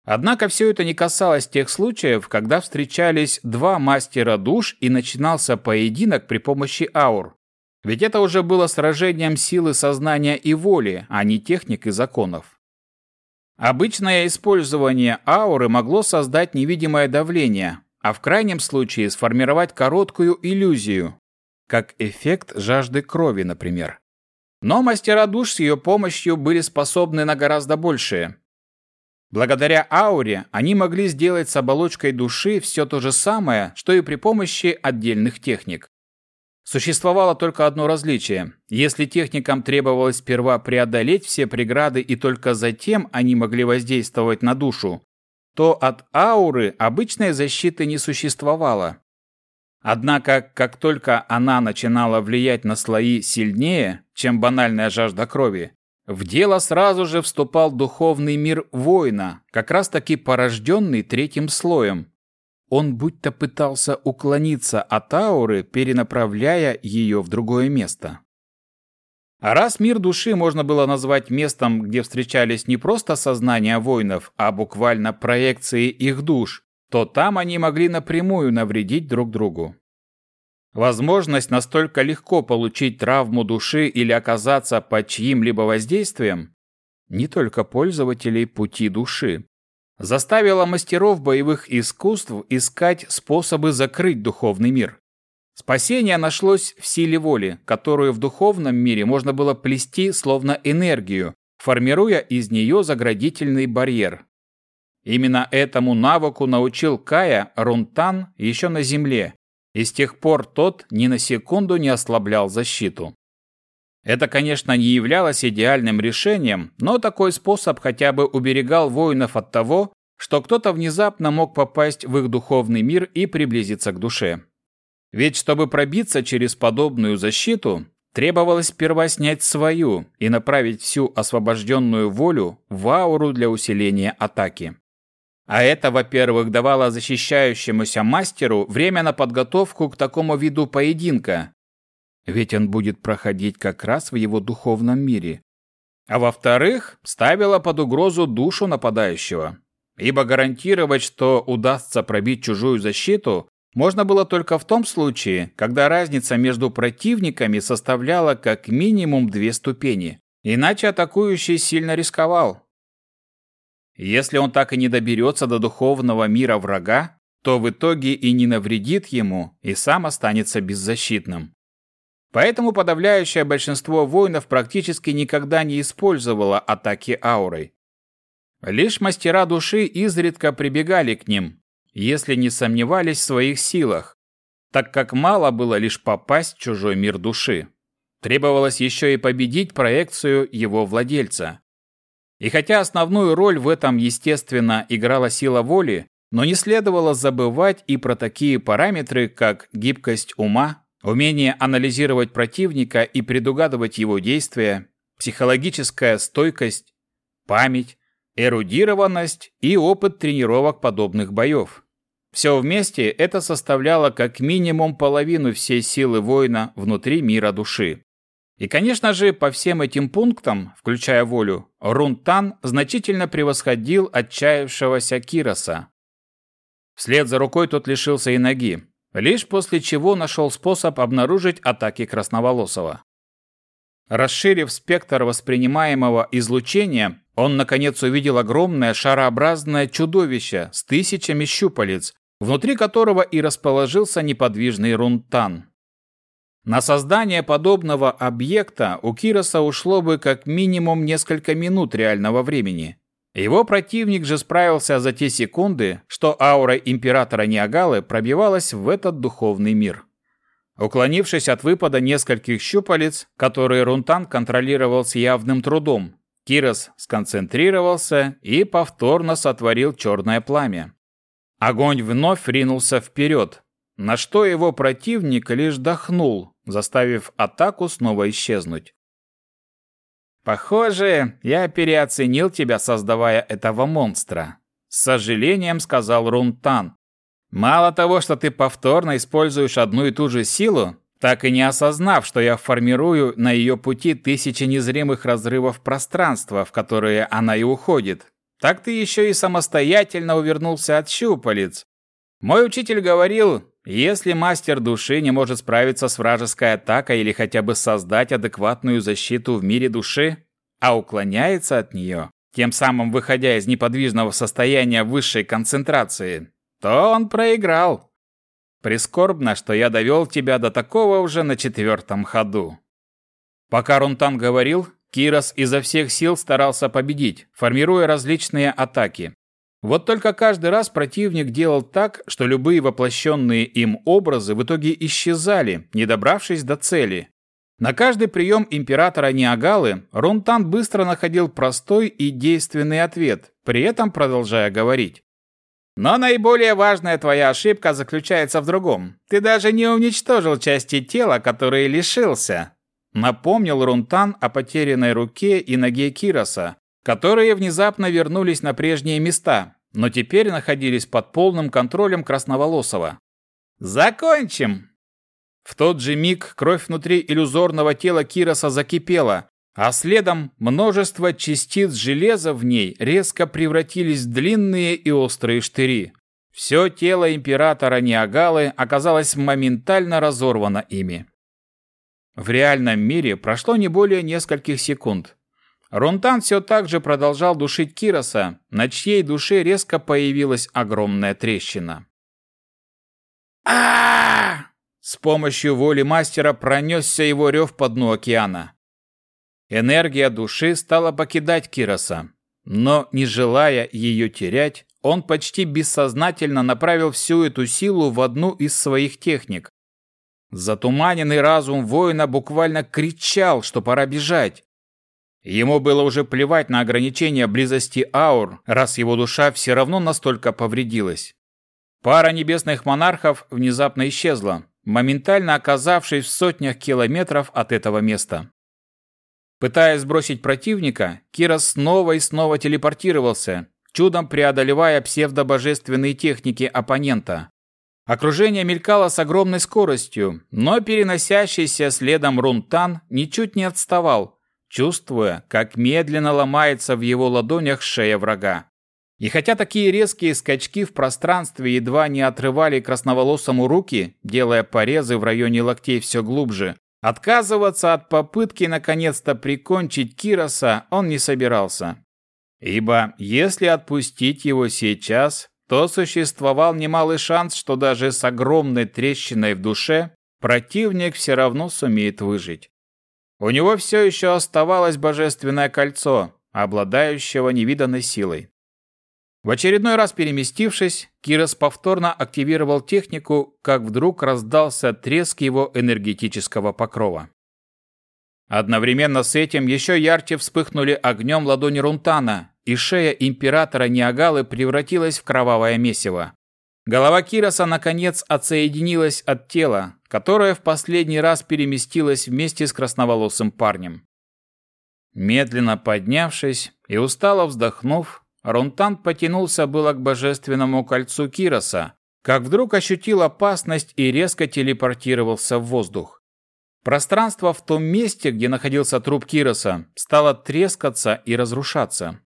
Однако все это не касалось тех случаев, когда встречались два мастера душ и начинался поединок при помощи аур. Ведь это уже было сражением силы сознания и воли, а не техник и законов. Обычное использование ауры могло создать невидимое давление, а в крайнем случае сформировать короткую иллюзию, как эффект жажды крови, например. Но мастера душ с ее помощью были способны на гораздо большее. Благодаря ауре они могли сделать с оболочкой души все то же самое, что и при помощи отдельных техник. Существовало только одно различие. Если техникам требовалось сперва преодолеть все преграды и только затем они могли воздействовать на душу, то от ауры обычной защиты не существовало. Однако, как только она начинала влиять на слои сильнее, чем банальная жажда крови, в дело сразу же вступал духовный мир воина, как раз-таки порожденный третьим слоем, он будто пытался уклониться от ауры, перенаправляя ее в другое место. А раз мир души можно было назвать местом, где встречались не просто сознания воинов, а буквально проекции их душ, то там они могли напрямую навредить друг другу. Возможность настолько легко получить травму души или оказаться под чьим-либо воздействием не только пользователей пути души, заставила мастеров боевых искусств искать способы закрыть духовный мир. Спасение нашлось в силе воли, которую в духовном мире можно было плести словно энергию, формируя из нее заградительный барьер. Именно этому навыку научил Кая Рунтан еще на земле, и с тех пор тот ни на секунду не ослаблял защиту. Это, конечно, не являлось идеальным решением, но такой способ хотя бы уберегал воинов от того, что кто-то внезапно мог попасть в их духовный мир и приблизиться к душе. Ведь чтобы пробиться через подобную защиту, требовалось сперва снять свою и направить всю освобожденную волю в ауру для усиления атаки. А это, во-первых, давало защищающемуся мастеру время на подготовку к такому виду поединка, ведь он будет проходить как раз в его духовном мире. А во-вторых, ставило под угрозу душу нападающего. Ибо гарантировать, что удастся пробить чужую защиту, можно было только в том случае, когда разница между противниками составляла как минимум две ступени. Иначе атакующий сильно рисковал. Если он так и не доберется до духовного мира врага, то в итоге и не навредит ему, и сам останется беззащитным. Поэтому подавляющее большинство воинов практически никогда не использовало атаки аурой. Лишь мастера души изредка прибегали к ним, если не сомневались в своих силах, так как мало было лишь попасть в чужой мир души. Требовалось еще и победить проекцию его владельца. И хотя основную роль в этом, естественно, играла сила воли, но не следовало забывать и про такие параметры, как гибкость ума, Умение анализировать противника и предугадывать его действия, психологическая стойкость, память, эрудированность и опыт тренировок подобных боев. Все вместе это составляло как минимум половину всей силы воина внутри мира души. И, конечно же, по всем этим пунктам, включая волю, Рунтан значительно превосходил отчаявшегося Кироса. Вслед за рукой тот лишился и ноги, лишь после чего нашел способ обнаружить атаки Красноволосого. Расширив спектр воспринимаемого излучения, он наконец увидел огромное шарообразное чудовище с тысячами щупалец, внутри которого и расположился неподвижный рунтан. На создание подобного объекта у Кироса ушло бы как минимум несколько минут реального времени. Его противник же справился за те секунды, что аура императора Ниагалы пробивалась в этот духовный мир. Уклонившись от выпада нескольких щупалец, которые Рунтан контролировал с явным трудом, Кирос сконцентрировался и повторно сотворил черное пламя. Огонь вновь ринулся вперед, на что его противник лишь дохнул, заставив атаку снова исчезнуть. «Похоже, я переоценил тебя, создавая этого монстра», — с сожалением сказал Рунтан. «Мало того, что ты повторно используешь одну и ту же силу, так и не осознав, что я формирую на ее пути тысячи незримых разрывов пространства, в которые она и уходит, так ты еще и самостоятельно увернулся от щупалец. Мой учитель говорил, если мастер души не может справиться с вражеской атакой или хотя бы создать адекватную защиту в мире души, а уклоняется от нее, тем самым выходя из неподвижного состояния высшей концентрации, то он проиграл. Прискорбно, что я довел тебя до такого уже на четвертом ходу. Пока Рунтан говорил, Кирос изо всех сил старался победить, формируя различные атаки. Вот только каждый раз противник делал так, что любые воплощенные им образы в итоге исчезали, не добравшись до цели. На каждый прием императора Ниагалы Рунтан быстро находил простой и действенный ответ, при этом продолжая говорить. Но наиболее важная твоя ошибка заключается в другом. Ты даже не уничтожил части тела, которые лишился. Напомнил Рунтан о потерянной руке и ноге Кироса, которые внезапно вернулись на прежние места, но теперь находились под полным контролем Красноволосого. «Закончим!» В тот же миг кровь внутри иллюзорного тела Кироса закипела, а следом множество частиц железа в ней резко превратились в длинные и острые штыри. Все тело императора Ниагалы оказалось моментально разорвано ими. В реальном мире прошло не более нескольких секунд. Рунтан все так же продолжал душить Кироса, на чьей душе резко появилась огромная трещина. а С помощью воли мастера пронесся его рев по дну океана. Энергия души стала покидать Кироса, но, не желая ее терять, он почти бессознательно направил всю эту силу в одну из своих техник, Затуманенный разум воина буквально кричал, что пора бежать. Ему было уже плевать на ограничения близости аур, раз его душа все равно настолько повредилась. Пара небесных монархов внезапно исчезла, моментально оказавшись в сотнях километров от этого места. Пытаясь сбросить противника, Кира снова и снова телепортировался, чудом преодолевая псевдобожественные техники оппонента. Окружение мелькало с огромной скоростью, но переносящийся следом Рунтан ничуть не отставал, чувствуя, как медленно ломается в его ладонях шея врага. И хотя такие резкие скачки в пространстве едва не отрывали красноволосому руки, делая порезы в районе локтей все глубже, отказываться от попытки наконец-то прикончить Кироса он не собирался. Ибо если отпустить его сейчас, то существовал немалый шанс, что даже с огромной трещиной в душе противник все равно сумеет выжить. У него все еще оставалось божественное кольцо, обладающего невиданной силой. В очередной раз переместившись, Кирос повторно активировал технику, как вдруг раздался треск его энергетического покрова. Одновременно с этим еще ярче вспыхнули огнем ладони Рунтана, и шея императора Ниагалы превратилась в кровавое месиво. Голова Кироса, наконец, отсоединилась от тела, которое в последний раз переместилось вместе с красноволосым парнем. Медленно поднявшись и устало вздохнув, Рунтан потянулся было к божественному кольцу Кироса, как вдруг ощутил опасность и резко телепортировался в воздух. Пространство в том месте, где находился труп Кироса, стало трескаться и разрушаться.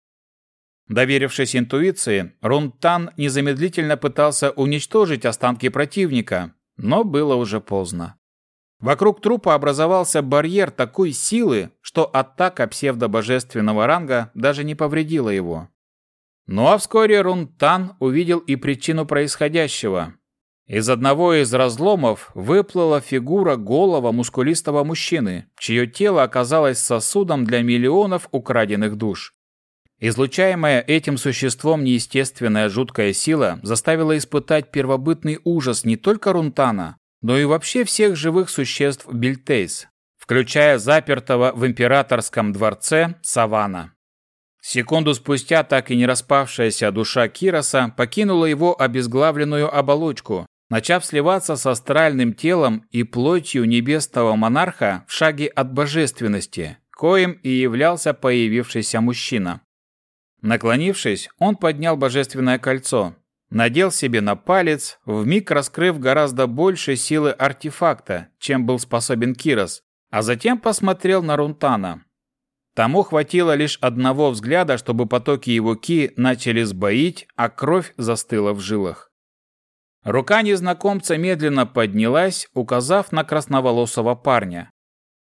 Доверившись интуиции, Рунтан незамедлительно пытался уничтожить останки противника, но было уже поздно. Вокруг трупа образовался барьер такой силы, что атака псевдобожественного ранга даже не повредила его. Ну а вскоре Рунтан увидел и причину происходящего. Из одного из разломов выплыла фигура голого мускулистого мужчины, чье тело оказалось сосудом для миллионов украденных душ. Излучаемая этим существом неестественная жуткая сила заставила испытать первобытный ужас не только Рунтана, но и вообще всех живых существ Бильтейс, включая запертого в императорском дворце Савана. Секунду спустя так и не распавшаяся душа Кироса покинула его обезглавленную оболочку, начав сливаться с астральным телом и плотью небесного монарха в шаге от божественности, коим и являлся появившийся мужчина. Наклонившись, он поднял божественное кольцо, надел себе на палец, вмиг раскрыв гораздо больше силы артефакта, чем был способен Кирос, а затем посмотрел на Рунтана. Тому хватило лишь одного взгляда, чтобы потоки его ки начали сбоить, а кровь застыла в жилах. Рука незнакомца медленно поднялась, указав на красноволосого парня.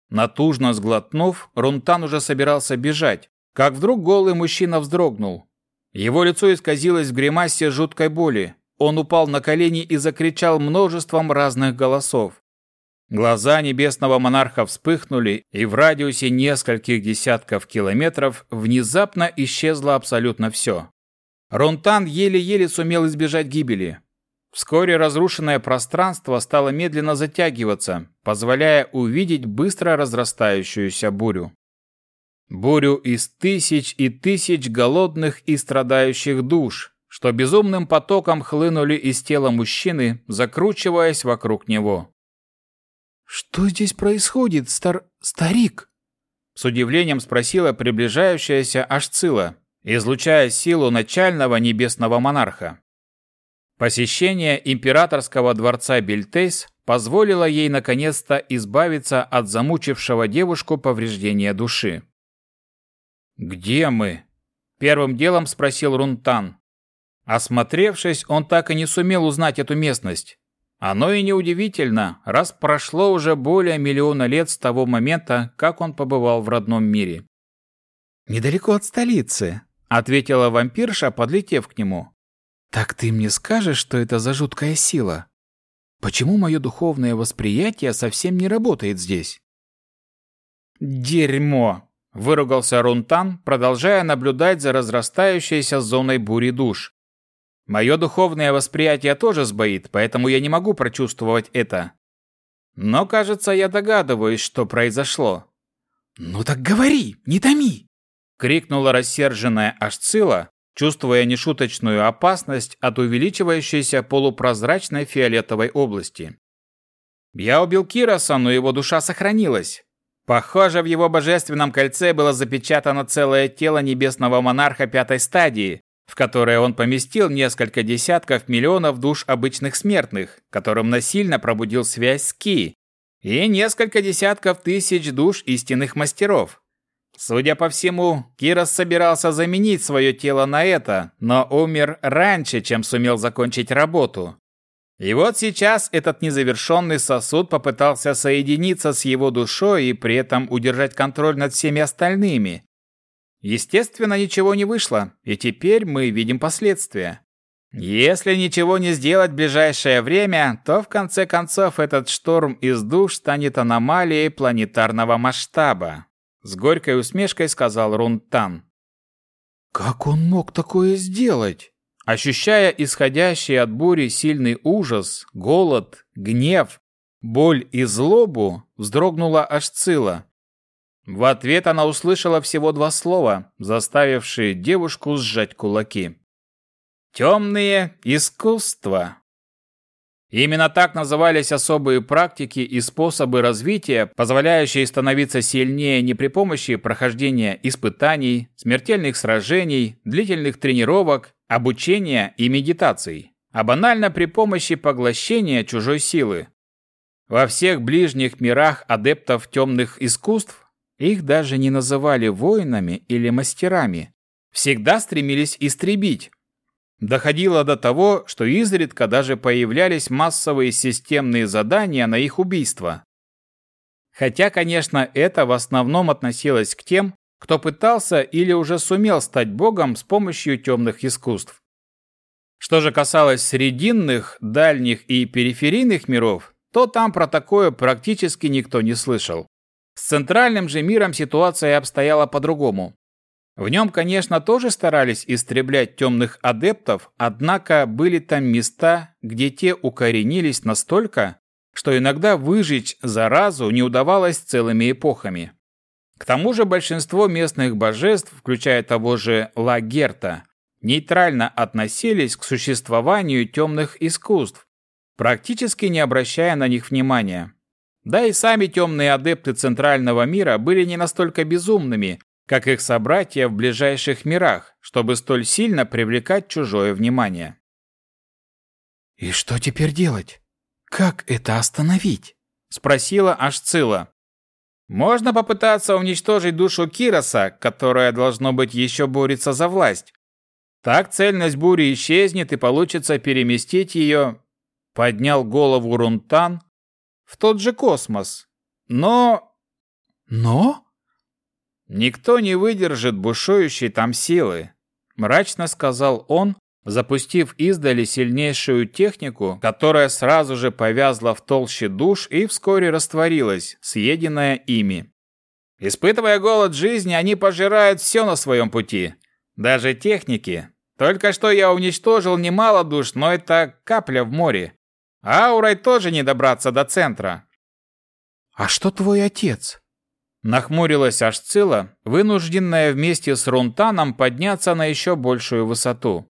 Натужно сглотнув, Рунтан уже собирался бежать, как вдруг голый мужчина вздрогнул, его лицо исказилось в гримасе жуткой боли. Он упал на колени и закричал множеством разных голосов. Глаза небесного монарха вспыхнули, и в радиусе нескольких десятков километров внезапно исчезло абсолютно все. Ронтан еле-еле сумел избежать гибели. Вскоре разрушенное пространство стало медленно затягиваться, позволяя увидеть быстро разрастающуюся бурю. Бурю из тысяч и тысяч голодных и страдающих душ, что безумным потоком хлынули из тела мужчины, закручиваясь вокруг него. «Что здесь происходит, стар... старик?» С удивлением спросила приближающаяся Ашцила, излучая силу начального небесного монарха. Посещение императорского дворца Бельтейс позволило ей наконец-то избавиться от замучившего девушку повреждения души. «Где мы?» – первым делом спросил Рунтан. Осмотревшись, он так и не сумел узнать эту местность. Оно и неудивительно, раз прошло уже более миллиона лет с того момента, как он побывал в родном мире. «Недалеко от столицы», — ответила вампирша, подлетев к нему. «Так ты мне скажешь, что это за жуткая сила? Почему мое духовное восприятие совсем не работает здесь?» «Дерьмо!» Выругался Рунтан, продолжая наблюдать за разрастающейся зоной бури душ. Мое духовное восприятие тоже сбоит, поэтому я не могу прочувствовать это. Но, кажется, я догадываюсь, что произошло. «Ну так говори, не томи!» — крикнула рассерженная Ашцила, чувствуя нешуточную опасность от увеличивающейся полупрозрачной фиолетовой области. «Я убил Кироса, но его душа сохранилась. Похоже, в его божественном кольце было запечатано целое тело небесного монарха пятой стадии, в которое он поместил несколько десятков миллионов душ обычных смертных, которым насильно пробудил связь с Ки, и несколько десятков тысяч душ истинных мастеров. Судя по всему, Кирос собирался заменить свое тело на это, но умер раньше, чем сумел закончить работу. И вот сейчас этот незавершенный сосуд попытался соединиться с его душой и при этом удержать контроль над всеми остальными. Естественно, ничего не вышло, и теперь мы видим последствия. Если ничего не сделать в ближайшее время, то в конце концов этот шторм из душ станет аномалией планетарного масштаба. С горькой усмешкой сказал Рунтан. «Как он мог такое сделать?» Ощущая исходящий от бури сильный ужас, голод, гнев, боль и злобу, вздрогнула Ашцила. В ответ она услышала всего два слова, заставившие девушку сжать кулаки. «Темные искусства». Именно так назывались особые практики и способы развития, позволяющие становиться сильнее не при помощи прохождения испытаний, смертельных сражений, длительных тренировок, обучения и медитаций, а банально при помощи поглощения чужой силы. Во всех ближних мирах адептов темных искусств их даже не называли воинами или мастерами, всегда стремились истребить. Доходило до того, что изредка даже появлялись массовые системные задания на их убийство. Хотя, конечно, это в основном относилось к тем, кто пытался или уже сумел стать богом с помощью темных искусств. Что же касалось срединных, дальних и периферийных миров, то там про такое практически никто не слышал. С центральным же миром ситуация обстояла по-другому. В нем, конечно, тоже старались истреблять темных адептов, однако были там места, где те укоренились настолько, что иногда выжечь заразу не удавалось целыми эпохами. К тому же большинство местных божеств, включая того же Лагерта, нейтрально относились к существованию темных искусств, практически не обращая на них внимания. Да и сами темные адепты Центрального мира были не настолько безумными, как их собратья в ближайших мирах, чтобы столь сильно привлекать чужое внимание. «И что теперь делать? Как это остановить?» – спросила Ашцила. «Можно попытаться уничтожить душу Кироса, которая, должно быть, еще борется за власть. Так цельность бури исчезнет и получится переместить ее...» Поднял голову Рунтан, в тот же космос. Но... Но? Никто не выдержит бушующей там силы, мрачно сказал он, запустив издали сильнейшую технику, которая сразу же повязла в толще душ и вскоре растворилась, съеденная ими. Испытывая голод жизни, они пожирают все на своем пути, даже техники. Только что я уничтожил немало душ, но это капля в море. Аурой тоже не добраться до центра. А что твой отец? Нахмурилась Ашцила, вынужденная вместе с Рунтаном подняться на еще большую высоту.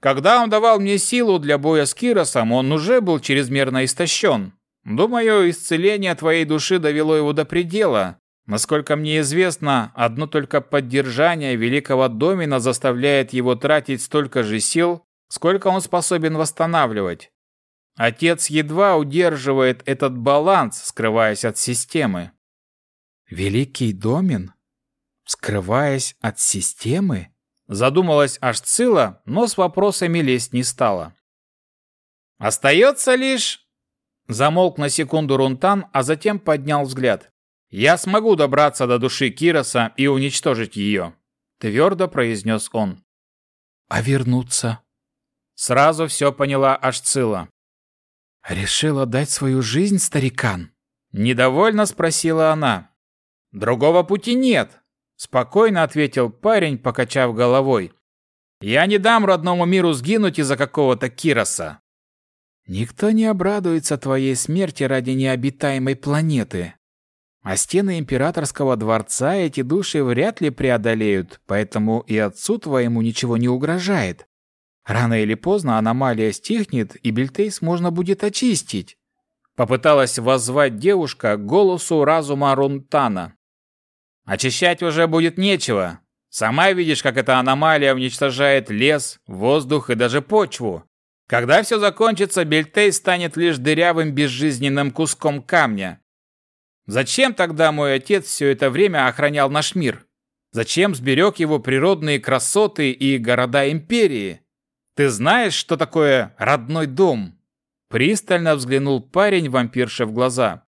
Когда он давал мне силу для боя с Киросом, он уже был чрезмерно истощен. Думаю, исцеление твоей души довело его до предела. Насколько мне известно, одно только поддержание великого домина заставляет его тратить столько же сил, сколько он способен восстанавливать. Отец едва удерживает этот баланс, скрываясь от системы. Великий Домин? Скрываясь от системы? Задумалась Ашцила, но с вопросами лезть не стала. Остается лишь... Замолк на секунду Рунтан, а затем поднял взгляд. «Я смогу добраться до души Кироса и уничтожить ее», — твердо произнес он. «А вернуться?» Сразу все поняла Ашцила. «Решил отдать свою жизнь, старикан?» Недовольно спросила она. «Другого пути нет», — спокойно ответил парень, покачав головой. «Я не дам родному миру сгинуть из-за какого-то Кироса». «Никто не обрадуется твоей смерти ради необитаемой планеты. А стены императорского дворца эти души вряд ли преодолеют, поэтому и отцу твоему ничего не угрожает. Рано или поздно аномалия стихнет, и Бельтейс можно будет очистить. Попыталась воззвать девушка к голосу разума Рунтана. Очищать уже будет нечего. Сама видишь, как эта аномалия уничтожает лес, воздух и даже почву. Когда все закончится, Бельтей станет лишь дырявым безжизненным куском камня. Зачем тогда мой отец все это время охранял наш мир? Зачем сберег его природные красоты и города империи? Ты знаешь, что такое родной дом?» Пристально взглянул парень вампирше в глаза.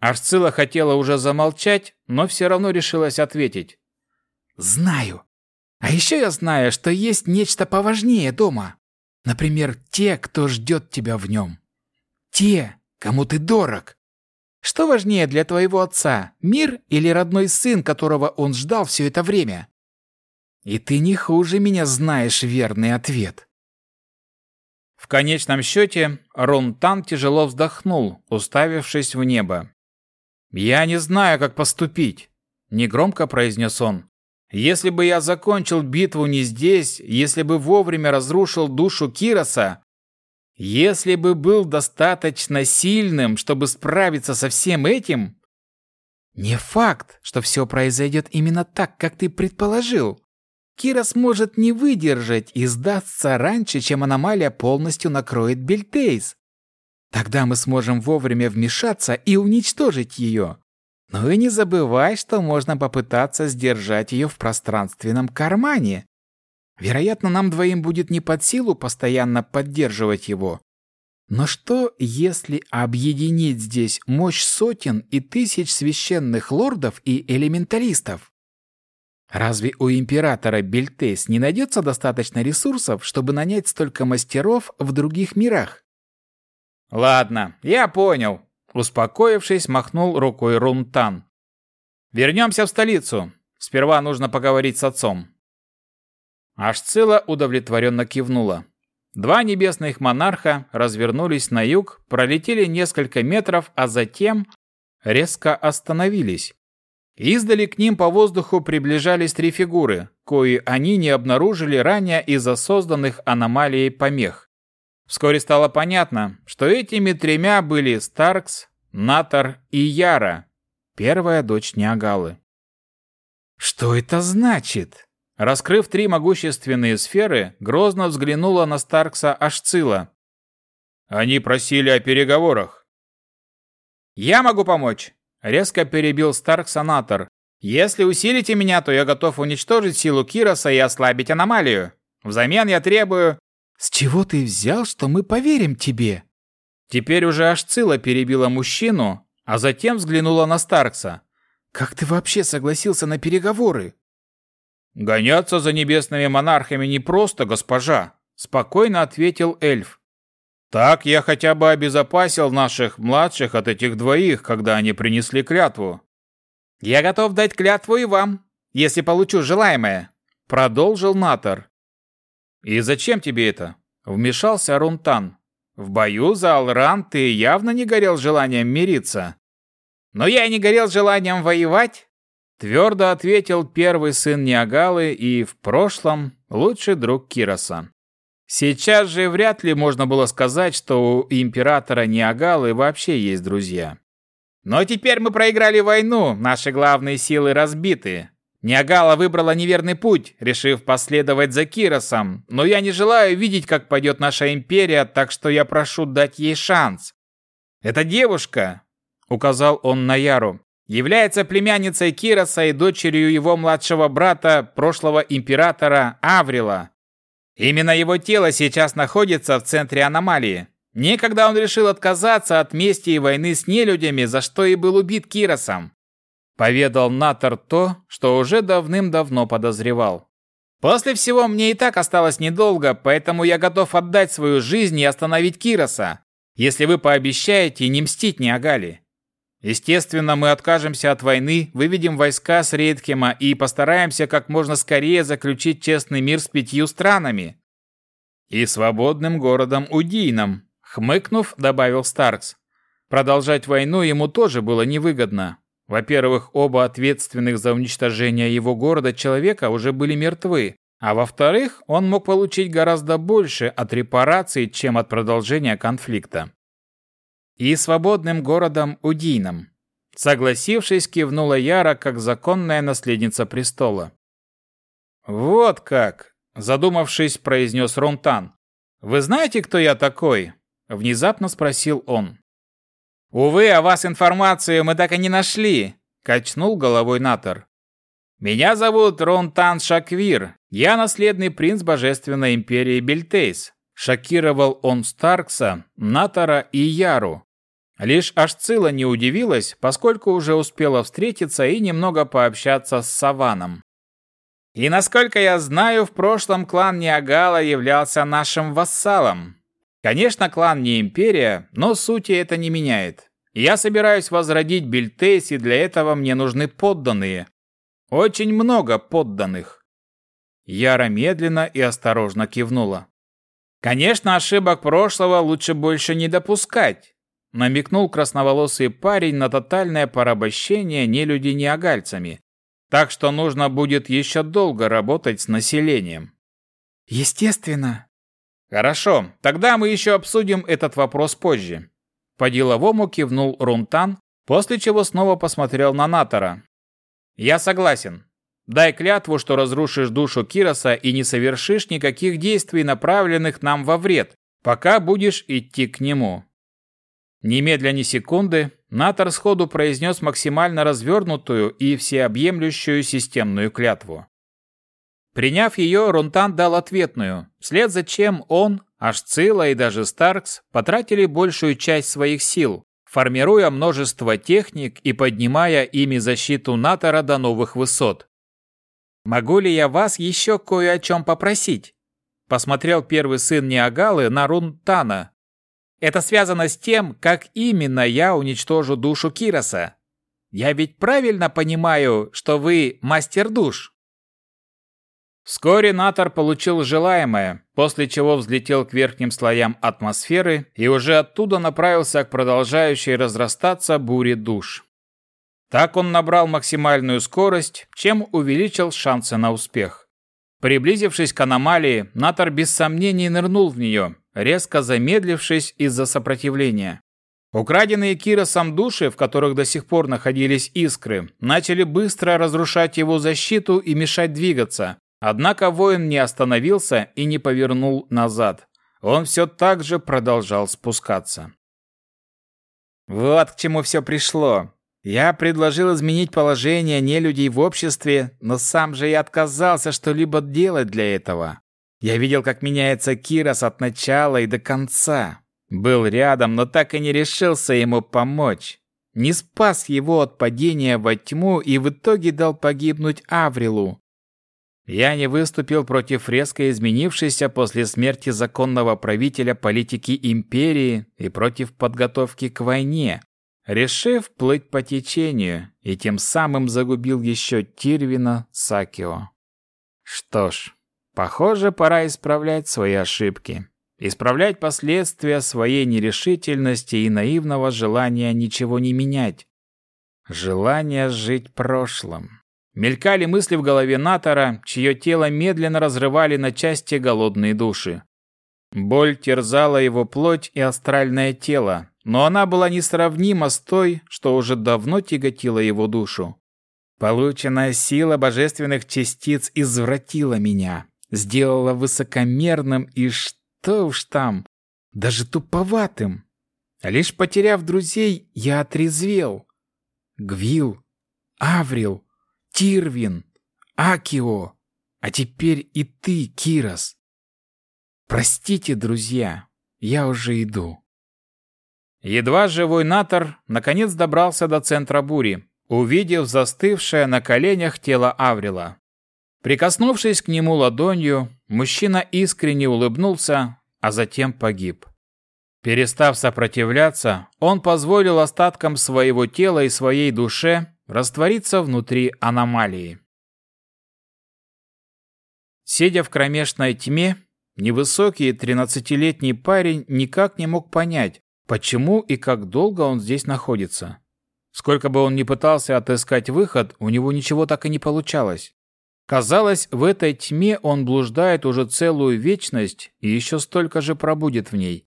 Арцила хотела уже замолчать, но все равно решилась ответить. «Знаю. А еще я знаю, что есть нечто поважнее дома. Например, те, кто ждет тебя в нем. Те, кому ты дорог. Что важнее для твоего отца, мир или родной сын, которого он ждал все это время? И ты не хуже меня знаешь верный ответ. В конечном счете, Рунтан тяжело вздохнул, уставившись в небо. «Я не знаю, как поступить», — негромко произнес он. «Если бы я закончил битву не здесь, если бы вовремя разрушил душу Кироса, если бы был достаточно сильным, чтобы справиться со всем этим...» «Не факт, что все произойдет именно так, как ты предположил», Кира сможет не выдержать и сдастся раньше, чем аномалия полностью накроет Бельтейс. Тогда мы сможем вовремя вмешаться и уничтожить ее. Но и не забывай, что можно попытаться сдержать ее в пространственном кармане. Вероятно, нам двоим будет не под силу постоянно поддерживать его. Но что, если объединить здесь мощь сотен и тысяч священных лордов и элементалистов? Разве у императора Бельтейс не найдется достаточно ресурсов, чтобы нанять столько мастеров в других мирах? Ладно, я понял. Успокоившись, махнул рукой Рунтан. Вернемся в столицу. Сперва нужно поговорить с отцом. Ашцила удовлетворенно кивнула. Два небесных монарха развернулись на юг, пролетели несколько метров, а затем резко остановились. Издали к ним по воздуху приближались три фигуры, кои они не обнаружили ранее из-за созданных аномалией помех. Вскоре стало понятно, что этими тремя были Старкс, Натор и Яра, первая дочь Ниагалы. «Что это значит?» Раскрыв три могущественные сферы, грозно взглянула на Старкса Ашцила. «Они просили о переговорах». «Я могу помочь!» Резко перебил Старк Санатор. «Если усилите меня, то я готов уничтожить силу Кироса и ослабить аномалию. Взамен я требую...» «С чего ты взял, что мы поверим тебе?» Теперь уже аж Цила перебила мужчину, а затем взглянула на Старкса. «Как ты вообще согласился на переговоры?» «Гоняться за небесными монархами непросто, госпожа», — спокойно ответил эльф. Так я хотя бы обезопасил наших младших от этих двоих, когда они принесли клятву. Я готов дать клятву и вам, если получу желаемое, продолжил Натор. И зачем тебе это? Вмешался Рунтан. В бою за Алран ты явно не горел желанием мириться. Но я и не горел желанием воевать, твердо ответил первый сын Ниагалы и в прошлом лучший друг Кироса. Сейчас же вряд ли можно было сказать, что у императора Ниагалы вообще есть друзья. Но теперь мы проиграли войну, наши главные силы разбиты. Ниагала выбрала неверный путь, решив последовать за Киросом, но я не желаю видеть, как пойдет наша империя, так что я прошу дать ей шанс. Эта девушка, указал он на Яру, является племянницей Кироса и дочерью его младшего брата, прошлого императора Аврила. Именно его тело сейчас находится в центре аномалии. Некогда он решил отказаться от мести и войны с нелюдями, за что и был убит Киросом. Поведал Натор то, что уже давным-давно подозревал. После всего мне и так осталось недолго, поэтому я готов отдать свою жизнь и остановить Кироса, если вы пообещаете не мстить Ниагали. Естественно, мы откажемся от войны, выведем войска с Рейдхема и постараемся как можно скорее заключить честный мир с пятью странами. И свободным городом Удийном, хмыкнув, добавил Старкс. Продолжать войну ему тоже было невыгодно. Во-первых, оба ответственных за уничтожение его города человека уже были мертвы, а во-вторых, он мог получить гораздо больше от репараций, чем от продолжения конфликта и свободным городом Удийном. Согласившись, кивнула Яра как законная наследница престола. «Вот как!» – задумавшись, произнес Рунтан. «Вы знаете, кто я такой?» – внезапно спросил он. «Увы, о вас информацию мы так и не нашли», – качнул головой Натор. «Меня зовут Ронтан Шаквир. Я наследный принц Божественной Империи Бельтейс». Шокировал он Старкса, Натора и Яру, Лишь Ашцила не удивилась, поскольку уже успела встретиться и немного пообщаться с Саваном. И насколько я знаю, в прошлом клан Ниагала являлся нашим вассалом. Конечно, клан не империя, но сути это не меняет. Я собираюсь возродить Бельтейс, и для этого мне нужны подданные. Очень много подданных. Яра медленно и осторожно кивнула. Конечно, ошибок прошлого лучше больше не допускать намекнул красноволосый парень на тотальное порабощение нелюди-неагальцами. Так что нужно будет еще долго работать с населением. Естественно. Хорошо, тогда мы еще обсудим этот вопрос позже. По-деловому кивнул Рунтан, после чего снова посмотрел на Натора. Я согласен. Дай клятву, что разрушишь душу Кироса и не совершишь никаких действий, направленных нам во вред, пока будешь идти к нему». Немедля ни секунды Натор сходу произнес максимально развернутую и всеобъемлющую системную клятву. Приняв ее, Рунтан дал ответную, вслед за чем он, Ашцила и даже Старкс потратили большую часть своих сил, формируя множество техник и поднимая ими защиту Натора до новых высот. «Могу ли я вас еще кое о чем попросить?» Посмотрел первый сын Неагалы на Рунтана. «Это связано с тем, как именно я уничтожу душу Кироса. Я ведь правильно понимаю, что вы мастер душ?» Вскоре Натор получил желаемое, после чего взлетел к верхним слоям атмосферы и уже оттуда направился к продолжающей разрастаться буре душ. Так он набрал максимальную скорость, чем увеличил шансы на успех. Приблизившись к аномалии, Натор без сомнений нырнул в нее, резко замедлившись из-за сопротивления. Украденные Киросом души, в которых до сих пор находились искры, начали быстро разрушать его защиту и мешать двигаться, Однако воин не остановился и не повернул назад. Он все так же продолжал спускаться. Вот к чему все пришло. Я предложил изменить положение нелюдей в обществе, но сам же и отказался что-либо делать для этого. Я видел, как меняется Кирос от начала и до конца. Был рядом, но так и не решился ему помочь. Не спас его от падения во тьму и в итоге дал погибнуть Аврилу. Я не выступил против резко изменившейся после смерти законного правителя политики империи и против подготовки к войне, решив плыть по течению, и тем самым загубил еще Тирвина Сакио. Что ж, похоже, пора исправлять свои ошибки. Исправлять последствия своей нерешительности и наивного желания ничего не менять. Желание жить прошлым. Мелькали мысли в голове Натора, чье тело медленно разрывали на части голодные души. Боль терзала его плоть и астральное тело, но она была несравнима с той, что уже давно тяготила его душу. Полученная сила божественных частиц извратила меня, сделала высокомерным и что уж там, даже туповатым. Лишь потеряв друзей, я отрезвел. Гвил, Аврил, Тирвин, Акио, а теперь и ты, Кирос. Простите, друзья, я уже иду. Едва живой Натор наконец добрался до центра бури, увидев застывшее на коленях тело Аврила. Прикоснувшись к нему ладонью, мужчина искренне улыбнулся, а затем погиб. Перестав сопротивляться, он позволил остаткам своего тела и своей душе раствориться внутри аномалии. Сидя в кромешной тьме, невысокий тринадцатилетний парень никак не мог понять, почему и как долго он здесь находится. Сколько бы он ни пытался отыскать выход, у него ничего так и не получалось. Казалось, в этой тьме он блуждает уже целую вечность и еще столько же пробудет в ней.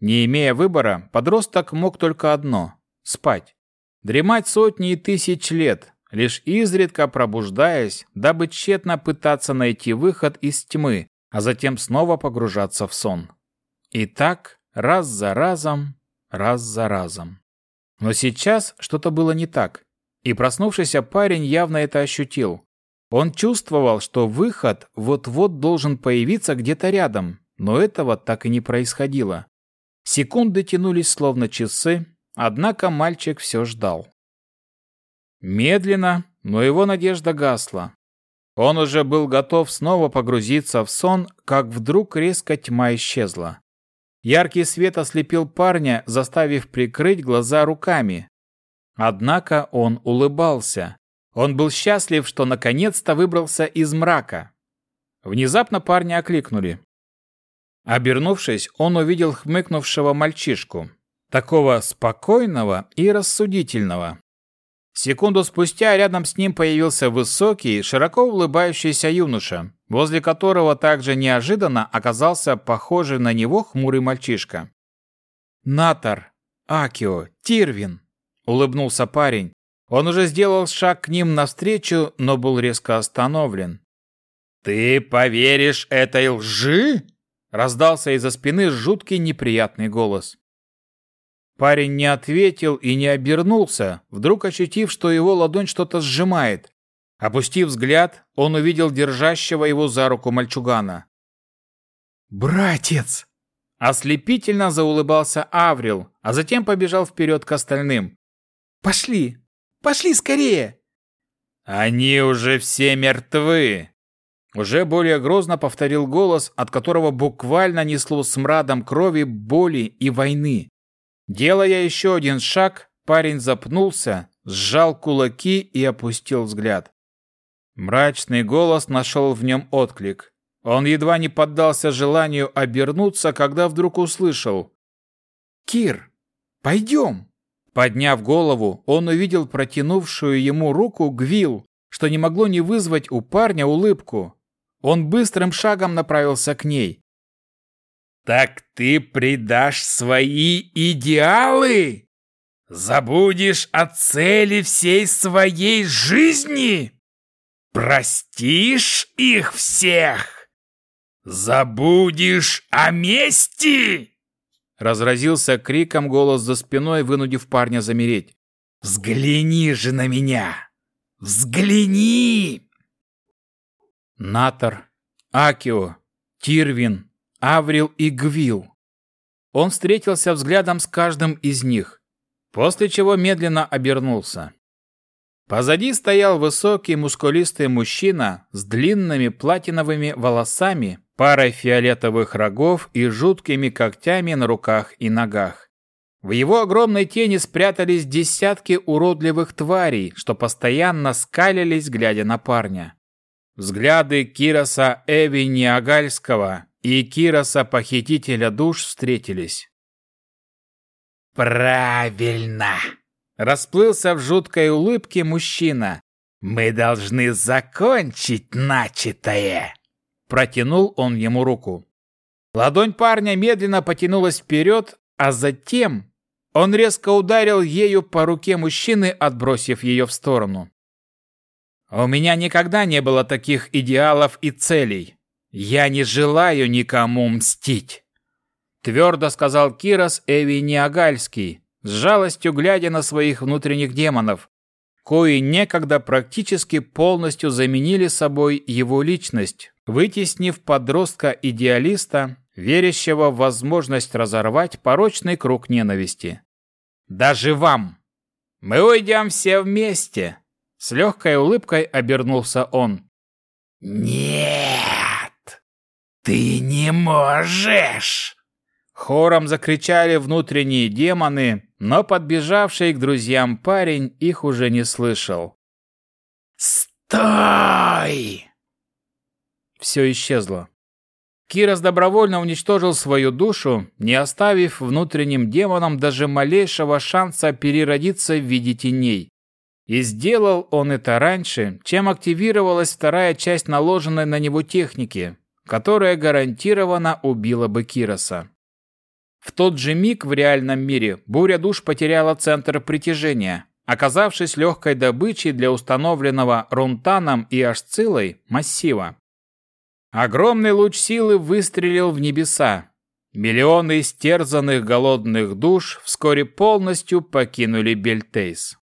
Не имея выбора, подросток мог только одно – спать. Дремать сотни и тысяч лет, лишь изредка пробуждаясь, дабы тщетно пытаться найти выход из тьмы, а затем снова погружаться в сон. И так раз за разом, раз за разом. Но сейчас что-то было не так, и проснувшийся парень явно это ощутил. Он чувствовал, что выход вот-вот должен появиться где-то рядом, но этого так и не происходило. Секунды тянулись словно часы, Однако мальчик все ждал. Медленно, но его надежда гасла. Он уже был готов снова погрузиться в сон, как вдруг резко тьма исчезла. Яркий свет ослепил парня, заставив прикрыть глаза руками. Однако он улыбался. Он был счастлив, что наконец-то выбрался из мрака. Внезапно парня окликнули. Обернувшись, он увидел хмыкнувшего мальчишку такого спокойного и рассудительного. Секунду спустя рядом с ним появился высокий, широко улыбающийся юноша, возле которого также неожиданно оказался похожий на него хмурый мальчишка. «Натар, Акио, Тирвин!» — улыбнулся парень. Он уже сделал шаг к ним навстречу, но был резко остановлен. «Ты поверишь этой лжи?» Раздался из-за спины жуткий неприятный голос. Парень не ответил и не обернулся, вдруг ощутив, что его ладонь что-то сжимает. Опустив взгляд, он увидел держащего его за руку мальчугана. «Братец!» Ослепительно заулыбался Аврил, а затем побежал вперед к остальным. «Пошли! Пошли скорее!» «Они уже все мертвы!» Уже более грозно повторил голос, от которого буквально несло смрадом крови, боли и войны. Делая еще один шаг, парень запнулся, сжал кулаки и опустил взгляд. Мрачный голос нашел в нем отклик. Он едва не поддался желанию обернуться, когда вдруг услышал. «Кир, пойдем!» Подняв голову, он увидел протянувшую ему руку Гвил, что не могло не вызвать у парня улыбку. Он быстрым шагом направился к ней. «Так ты предашь свои идеалы? Забудешь о цели всей своей жизни? Простишь их всех? Забудешь о мести?» Разразился криком голос за спиной, вынудив парня замереть. «Взгляни же на меня! Взгляни!» Натор, Акио, Тирвин, Аврил и Гвил. Он встретился взглядом с каждым из них, после чего медленно обернулся. Позади стоял высокий мускулистый мужчина с длинными платиновыми волосами, парой фиолетовых рогов и жуткими когтями на руках и ногах. В его огромной тени спрятались десятки уродливых тварей, что постоянно скалились, глядя на парня. Взгляды Кироса Эви Ниагальского и Кироса Похитителя душ встретились. «Правильно!» – расплылся в жуткой улыбке мужчина. «Мы должны закончить начатое!» Протянул он ему руку. Ладонь парня медленно потянулась вперед, а затем он резко ударил ею по руке мужчины, отбросив ее в сторону. У меня никогда не было таких идеалов и целей. Я не желаю никому мстить. Твердо сказал Кирос Эви Неагальский, с жалостью глядя на своих внутренних демонов, кои некогда практически полностью заменили собой его личность, вытеснив подростка-идеалиста, верящего в возможность разорвать порочный круг ненависти. «Даже вам! Мы уйдем все вместе!» С легкой улыбкой обернулся он. «Нет! Ты не можешь!» Хором закричали внутренние демоны, но подбежавший к друзьям парень их уже не слышал. «Стой!» Все исчезло. Кирос добровольно уничтожил свою душу, не оставив внутренним демонам даже малейшего шанса переродиться в виде теней. И сделал он это раньше, чем активировалась вторая часть наложенной на него техники, которая гарантированно убила бы Кироса. В тот же миг в реальном мире буря душ потеряла центр притяжения, оказавшись легкой добычей для установленного Рунтаном и Ашцилой массива. Огромный луч силы выстрелил в небеса. Миллионы истерзанных голодных душ вскоре полностью покинули Бельтейс.